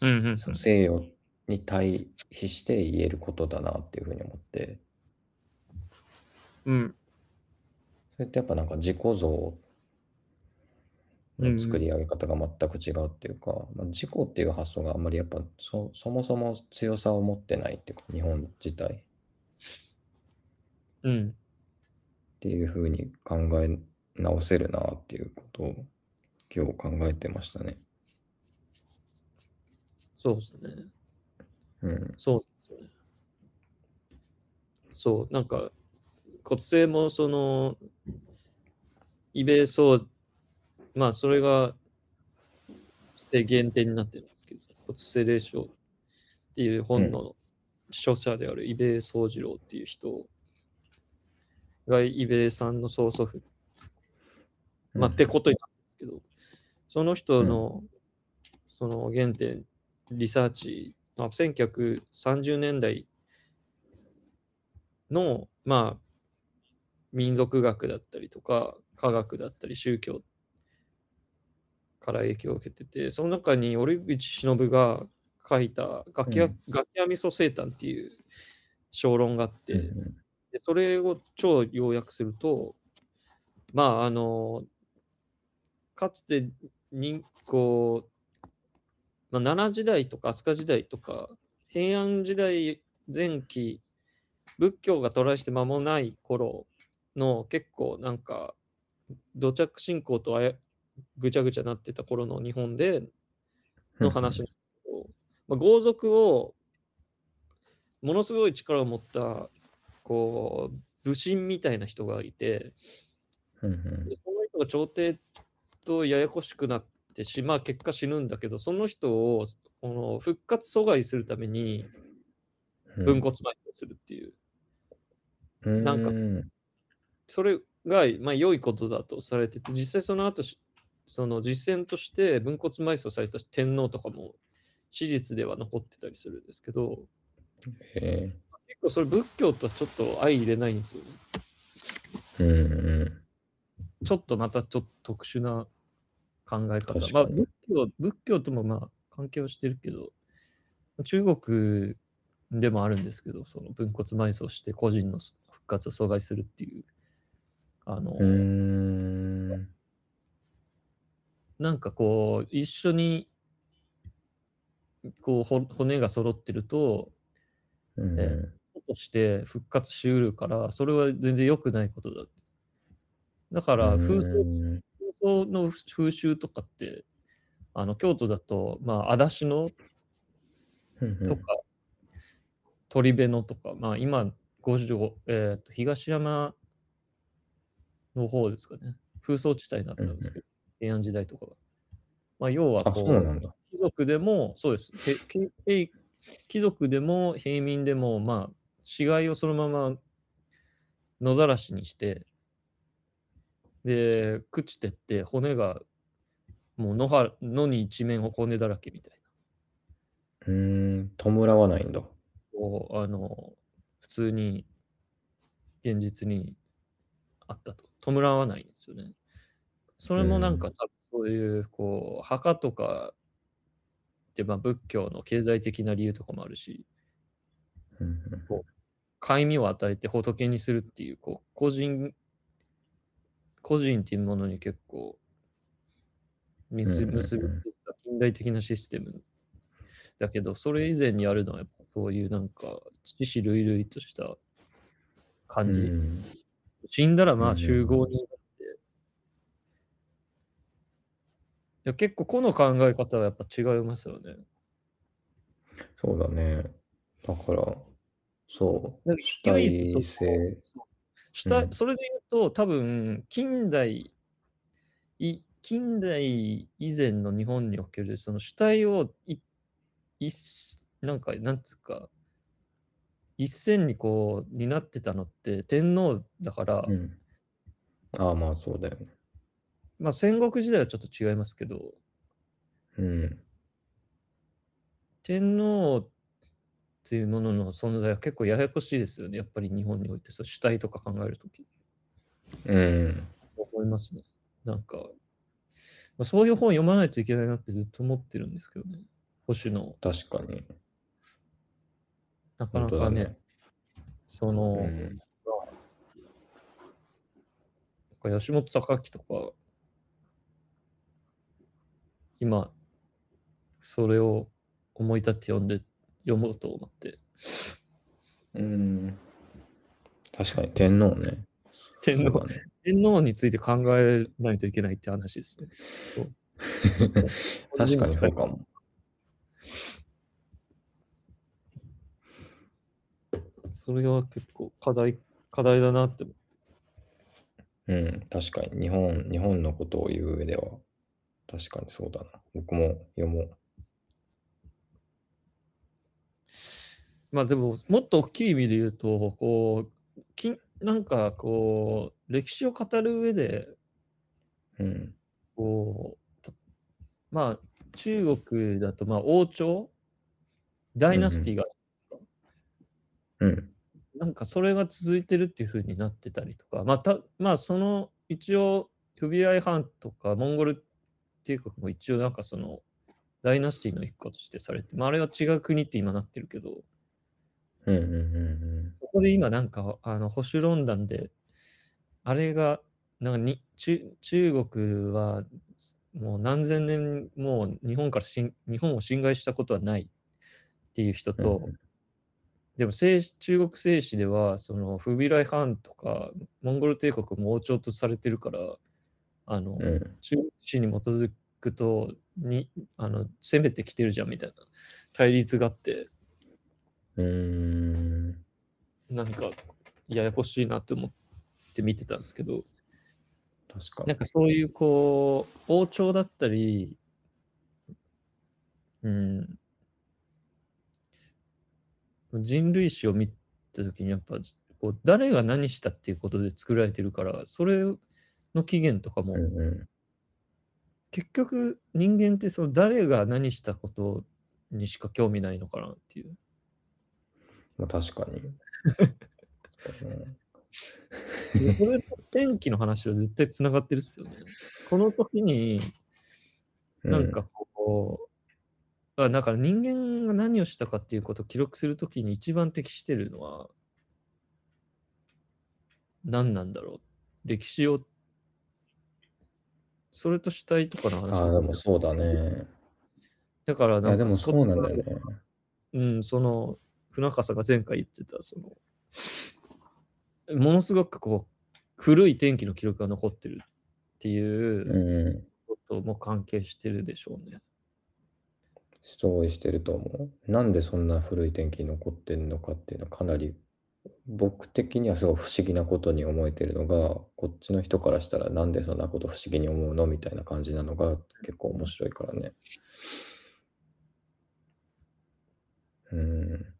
うんうんうんその西洋に対比して言えることだなっていうふうに思ってうん。それってやっぱなんか自己像の作り上げ方が全く違うっていうか、まあ、自己っていう発想があんまりやっぱそそもそも強さを持ってないっていうか日本自体っうん。ていうふうに考え直せるなっていうことを今日考えてましたね。そうですね。うん。そうですよね。そう、なんか、骨性もその、イベそう、まあ、それが、限定になってるんですけど、骨性霊障っていう本の著者である伊部宗次郎っていう人が伊部さんの曽祖父、まあ、ってことになるんですけど、その人の、その原点、リサーチ、まあ、1930年代の、まあ、民族学だったりとか、科学だったり、宗教から影響を受けてて、その中に折口忍が書いたガキヤ、うん。ガキヤミソ生誕っていう小論があって、うんでそれを超要約すると、まあ、あの、かつてに、こう、まあ、奈良時代とか飛鳥時代とか、平安時代前期、仏教が渡来して間もない頃の結構なんか、土着信仰とあやぐちゃぐちゃなってた頃の日本での話なんですけど、まあ、豪族をものすごい力を持ったこう武神みたいな人がいてでその人が朝廷とややこしくなってしまあ結果死ぬんだけどその人をこの復活阻害するためにうん。分骨埋葬するっていう、なんかうん。それがまあ良いことだとされてて実際その後しその実践として分骨埋葬された天皇とかも史実では残ってたりするんですけどへ結構それ仏教とはちょっと相入れないんですよね。えうんうんちょっとまたちょっと特殊な考え方。まあ仏教、仏教ともまあ関係はしてるけど、中国でもあるんですけど、その分骨埋葬して個人の復活を阻害するっていう、あの、うなんかこう、一緒にこうほ骨が揃ってると、うんえとして復活しうるから、それは全然良くないことだ。だから、風俗うん風の風習とかって、あの京都だと、まあ、足立のうんとか、鳥部のとか、まあ、今、五条、えーと、東山の方ですかね。風葬地帯になったんですけど、平安時代とかは。まあ、要はあ、こそう。貴族でも、そうです。貴族でも平民でも、まあ、死骸をそのまま野ざらしにして、で、朽ちてって、骨がもう野は野に一面骨だらけみたいうーん、弔わないんだ。う、あの、普通に現実にあったと。弔わないんですよね。それもなんか、そういう、こう、墓とかって、まあ、仏教の経済的な理由とかもあるし、うん戒味を与えて仏にするっていう、こう、個人、個人っていうものに結構、結びついた近代的なシステムだけど、それ以前にあるのは、やっぱそういうなんか、知死類々とした感じ。うん。死んだらまあ集合になって、いや結構この考え方はやっぱ違いますよね。そうだね。だから、そう、主体性。主体うんそれで言うと多分近代い近代以前の日本におけるその主体をいいなんかなんつうか一線にこう、になってたのって天皇だから、うん。ああ、まあそうだよね。まあ戦国時代はちょっと違いますけど、うん。天皇っていうものの存在は結構ややこしいですよね。やっぱり日本においてそう主体とか考えるとき。うん。思いますね。なんか、まあ、そういう本読まないといけないなってずっと思ってるんですけどね。保守の、確かに。なかなかね、ね。その、うん。なんか吉本隆明とか、今、それを思い立って読んで、読もうと思って。うん。確かに天皇ね。天皇ね。天皇について考えないといけないって話ですね。確かにそうかも。それは結構課題、課題だなって。うん。確かに日本、日本のことを言う上では、確かにそうだな。僕も読もう。まあでも、もっと大きい意味で言うと、こう、きなんかこう、歴史を語る上で、うん。こう、たまあ、中国だと、まあ、王朝？ダイナスティが、うん。なんかそれが続いてるっていう風になってたりとか、まあ、たまあ、その、一応、フビライハンとか、モンゴル帝国も一応なんかその、ダイナスティの一個としてされて、まあ、あれは違う国って今なってるけど、うんうんうんそこで今なんか、あの、保守論壇で、あれが、なんかに中中国はもう何千年もう日本からしん日本を侵害したことはないっていう人と、うんでも聖中国聖史ではそのフビライハンとかモンゴル帝国も王朝とされてるからあの、うん。うん。中国史に基づくとにあの攻めてきてるじゃんみたいな対立があってうーん。なんかややこしいなって思って見てたんですけど確かに。なんかそういうこう王朝だったりうん人類史を見た時にやっぱこう誰が何したっていうことで作られてるからそれの起源とかも、うんうん。結局人間ってその誰が何したことにしか興味ないのかなっていう。まあ確かに。う んでそれと天気の話は絶対つながってるっすよね。この時になんかこう、あだから人間が何をしたかっていうことを記録するときに一番適してるのは何なんだろう歴史をそれと主体とかの話ああ、でもそうだね。だからなんかでもそうなんだよね。うん、その、船笠が前回言ってた、その、ものすごくこう、古い天気の記録が残ってるっていううん。ことも関係してるでしょうね。同意してると思う。なんでそんな古い天気に残ってんのかっていうのはかなり僕的にはすごい不思議なことに思えてるのが、こっちの人からしたらなんでそんなこと不思議に思うのみたいな感じなのが結構面白いからね。うん。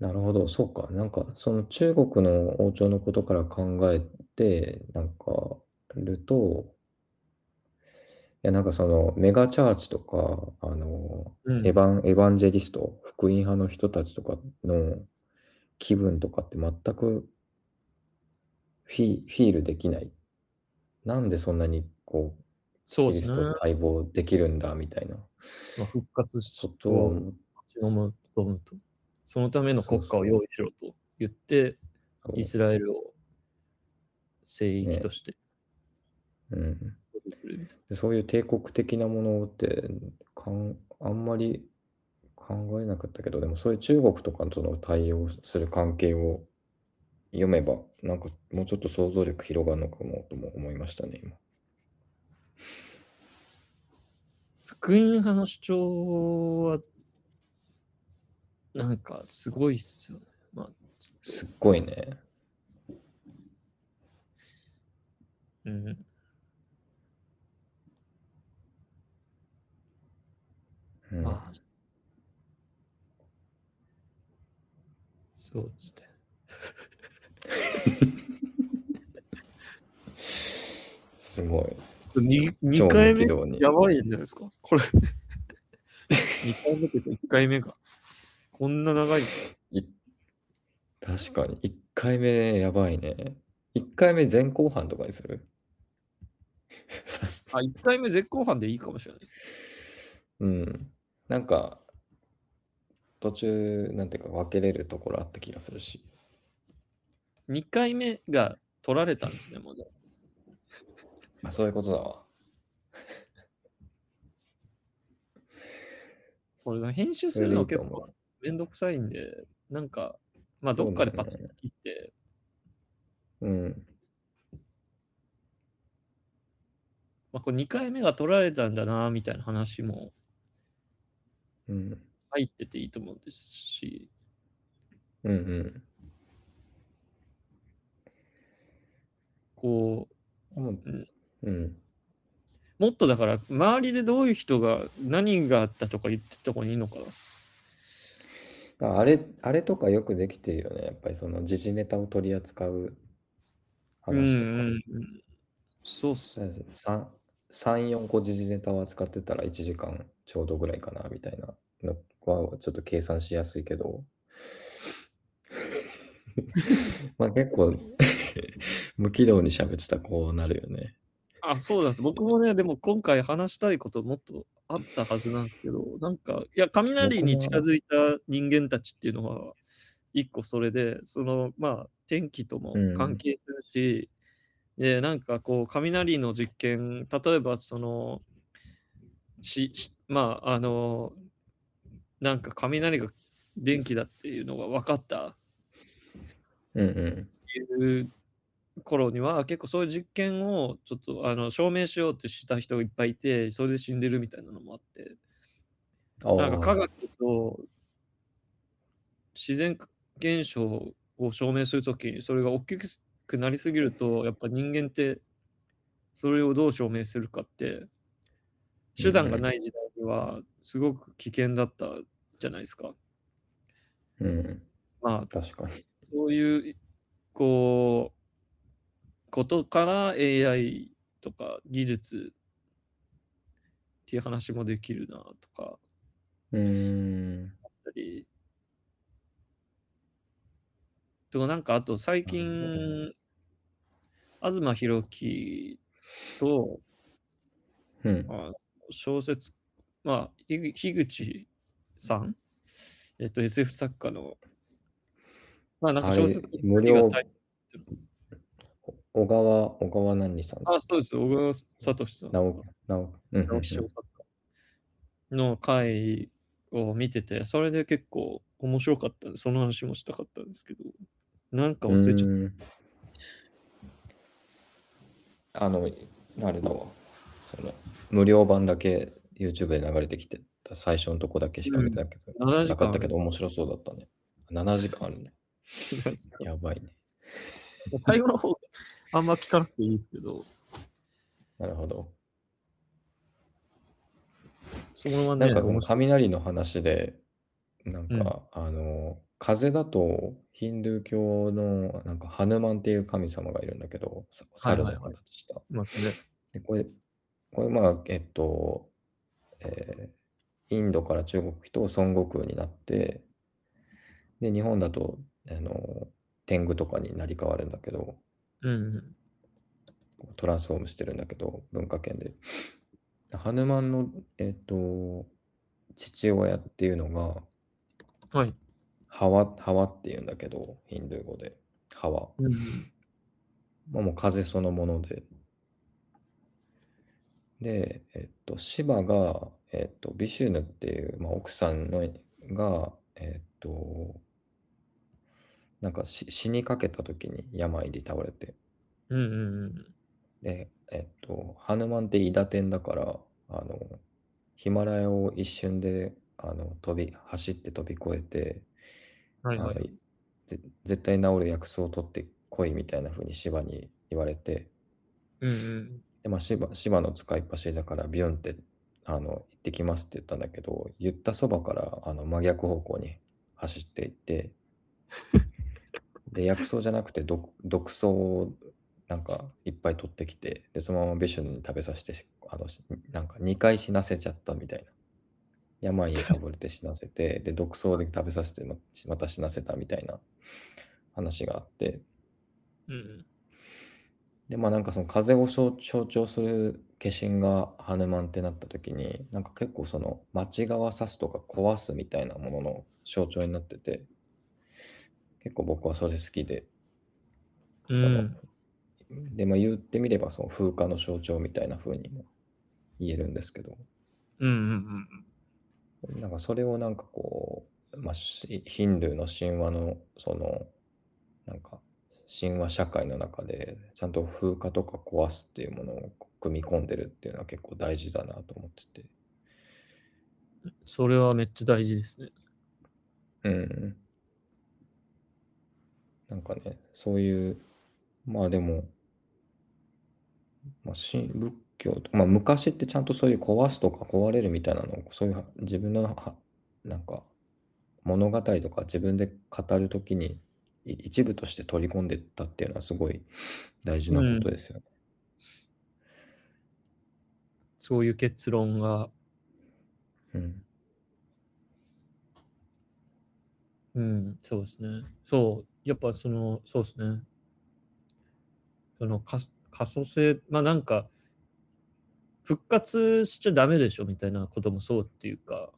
なるほど、そうか。なんかその中国の王朝のことから考えて、なんかると、やなんかそのメガチャーチとか、あの、うんエヴァン、エヴァンジェリスト、福音派の人たちとかの気分とかって全くフィフィールできない。なんでそんなにこう、そうですね。キリストと待望できるんだみたいなまあ、復活しことを思っとむとむと。そのための国家を用意しろと言って、そうイスラエルを聖域としてうん、そういう帝国的なものってかんあんまり考えなかったけど、でもそういう中国とかとの対応する関係を読めば、なんかもうちょっと想像力広がるのかもとも思いましたね、今。福音派の主張は、なんかすごいっすよね。まあ、すっごいね。うん。うん、あそうですね。すごい。2, 超2回目やばいんじゃないですか？これ。2回目というか1回目が。こんな長い。い確かに。1回目やばいね。1回目前後半とかにする？あ、1回目絶好半でいいかもしれないですね。うん。なんか、途中、なんていうか分けれるところあった気がするし。2回目が取られたんですね、もう。あ、そういうことだわ。これ編集するの結構めんどくさいんで、なんか、まあどっかでパツッと切って、うん。まあこれ2回目が取られたんだな、みたいな話もうん。入ってていいと思うんですし、うんうん。こもううんうん。う、もっとだから、周りでどういう人が何があったとか言ってたとこにいいのかな？ああれ、あれとかよくできてるよね。やっぱりその時事ネタを取り扱ううん話とか。うんうん。そうっすね。3、3、4個時事ネタを扱ってたら1時間ちょうどぐらいかなみたいなのはちょっと計算しやすいけど、まあ結構 無軌道に喋ってたらこうなるよね。あ、そうです。僕もね、でも今回話したいこともっとあったはずなんですけど、なんか、いや、雷に近づいた人間たちっていうのは、一個それで、その、まあ、天気とも関係するし、で、なんかこう、雷の実験、例えばその、し、しまあ、あの、なんか雷が電気だっていうのが分かった。うんうん。いう頃には結構そういう実験をちょっとあの証明しようってした人がいっぱいいてそれで死んでるみたいなのもあって。あなんか科あ、学と自然現象を証明するときにそれが大きくなりすぎるとやっぱ人間ってそれをどう証明するかって手段がない時代にはすごく危険だったじゃないですか。うん。まあ確かに。そういう、こう、ことから AI とか技術っていう話もできるなとかうーん。あったり。とか、なんかあと最近、東博樹と、うん。あ小説、まあ、樋口さん、えっと、SF 作家の、まあ、なんかあれ小説無料が小川、小川何さん？あ、そうです。小川聡さん。直直直木賞作家の回を見てて、それで結構面白かったんで、その話もしたかったんですけど、なんか忘れちゃっうーんあの、あれだわ。その、無料版だけ YouTube で流れてきてた最初のとこだけしか見てなかった,、うん7時間なかったけど面白そうだったね。7時間あるね。た。やばいね。最後の方、あんま聞かなくていいですけど、なるほど。そのままね、なんかこの雷の話で、なんか、あの、風だとヒンドゥー教のなんかハヌマンっていう神様がいるんだけど、さ猿のはいはいはい形した。ますね。でこれ、これまあ、えっと、えーインドから中国来と孫悟空になって、で、日本だと、あの、天狗とかになり変わるんだけど、うんうん。トランスフォームしてるんだけど、文化圏で。ハヌマンの、えっと、父親っていうのが、はい。ハワ、ハワっていうんだけど、ヒンドゥー語で。ハワ。うんうんまあ、もう風そのもので。で、えっと、シバが、えっと、ビシュヌっていう、まあ、奥さんのが、えっと、なんかし死にかけた時に病で倒れて、うんうんうん。で、えっと、ハヌマンってイダテンだから、あの、ヒマラヤを一瞬で、あの、飛び、走って飛び越えて、はいはい。ぜ絶対治る薬草を取ってこいみたいな風にシバに言われて、うんうん。で、まあ、シバ、シバの使いっ走りだから、ビュンって、あの、行ってきますって言ったんだけど、言ったそばから、あの、真逆方向に走っていって、で、薬草じゃなくて毒毒草をなんかいっぱい取ってきて、で、そのままビシュヌに食べさせて、あの、しなんか2回死なせちゃったみたいな。病にかぶれて死なせて、で、毒草で食べさせてままた死なせたみたいな話があって、うん。で、まあなんかその風を象象徴する化身がハヌマンってなった時に、なんか結構その町側刺すとか壊すみたいなものの象徴になってて、結構僕はそれ好きで、うそのん。で、まあ言ってみればその風化の象徴みたいな風にも言えるんですけど、うんうんうんなんかそれをなんかこう、まあ、しヒンドゥーの神話のそのなんか神話社会の中でちゃんと風化とか壊すっていうものを組み込んでるっていうのは結構大事だなと思ってて。うん。それはめっちゃ大事ですね。うん。なんかね、そういう、まあでも、まあ、し仏教と、まあ昔ってちゃんとそういう壊すとか壊れるみたいなのを、そういうは自分のは、なんか物語とか自分で語るときにい一部として取り込んでったっていうのはすごい大事なことですよね。そういう結論が、うん。うん、そうですね。そう、やっぱその、そうですね。その可可塑性、まあなんか、復活しちゃダメでしょみたいなこともそうっていうか、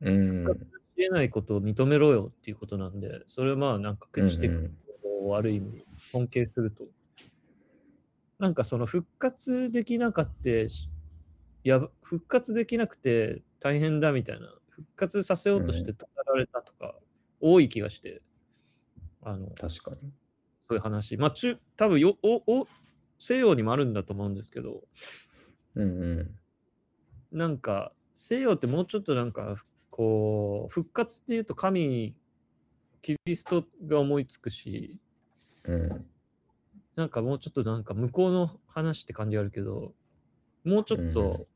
うん。復活し得ないことを認めろよっていうことなんで、それはまあなんか朽ちてくんことをある意味尊敬すると。なんかその復活できなかってし、いや、復活できなくて大変だみたいな、復活させようとして止められたとか、多い気がして、あの、確かに。そういう話。まあ、中、多分よおお西洋にもあるんだと思うんですけど、うんうん。なんか、西洋ってもうちょっとなんか、こう、復活っていうと神、キリストが思いつくし、うん。なんかもうちょっとなんか向こうの話って感じがあるけど、もうちょっと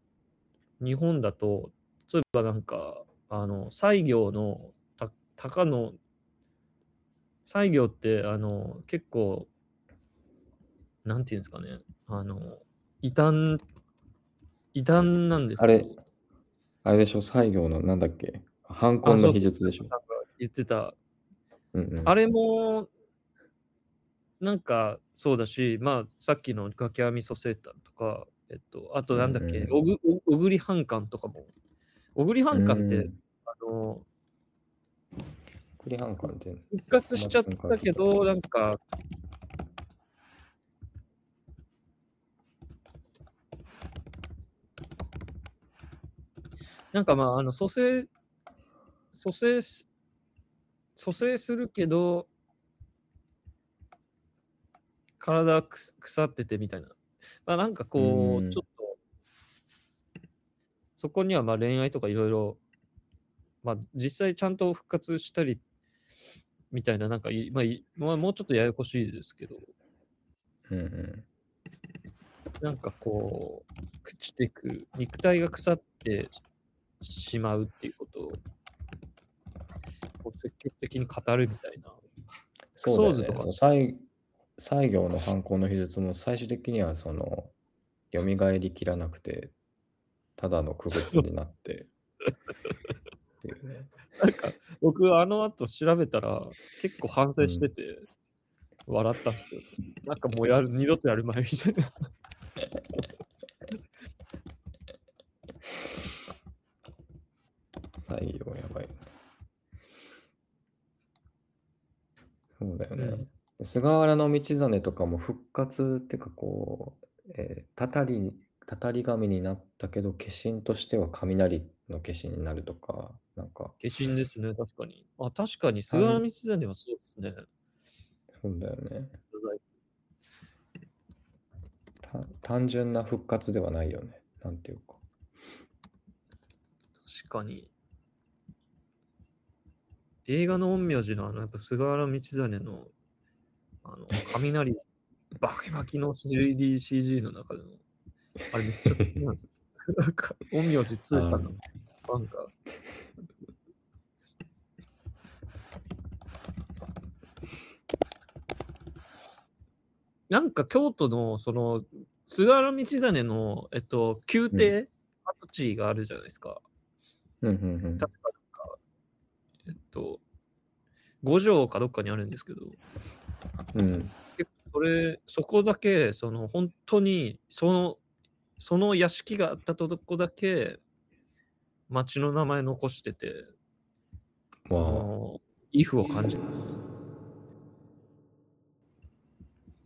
日本だと、例えばなんか、あの、西行のた高野、西行ってあの結構、なんていうんですかね、あの、異端、異端なんですけど、あれでしょ、西行のなんだっけ？反婚のあそうそう秘術でしょ。なんか言ってた、うんうん。あれも、なんかそうだし、まあ、さっきのガキアミソセータンとか、えっと、あとなんだっけ、うんおぐお小栗半館とかも、小栗半館って、うんあの。復活しちゃったけど、なんか、なんかまあ、あの、蘇生、蘇生し、蘇生するけど、体くす腐っててみたいな。まあなんかこう、うんちょっと、そこにはまあ恋愛とかいろいろ、まあ実際ちゃんと復活したり、みたいな、なんかい、まあい、まあ、もうちょっとややこしいですけど、うんうん。なんかこう、朽ちてく、肉体が腐ってしまうっていうことを、積極的に語るみたいな。そうだよね。とか西西行の反抗の秘術も最終的にはその蘇りきらなくてただの区別になってっていうね。なんか、僕、あの後調べたら、結構反省してて、笑ったんですけど、なんかもうやる、二度とやる前みたいな。西行やばい。そうだよね。うん菅原道真とかも復活っていうかこう、えーたたり、たたり神になったけど、化身としては雷の化身になるとか、なんか、化身ですね、確かに。あ、確かに、菅原道真はそうですね。そうだよね。た単純な復活ではないよね。なんていうか。確かに。映画の陰陽師のあの、やっぱ菅原道真の、あの、雷、バキバキの 3DCG の中での、あれめっちゃ好きなんですよ。なんか、陰陽師通貨のファンが。なんか京都の、その、菅原道真の、えっと、宮廷跡地があるじゃないですか。うんうんうん、確かと、五条かどっかにあるんですけど、うん。それ、そこだけ、その、本当に、その、その屋敷があったとこだけ、町の名前残してて、あわの、イフを感じる。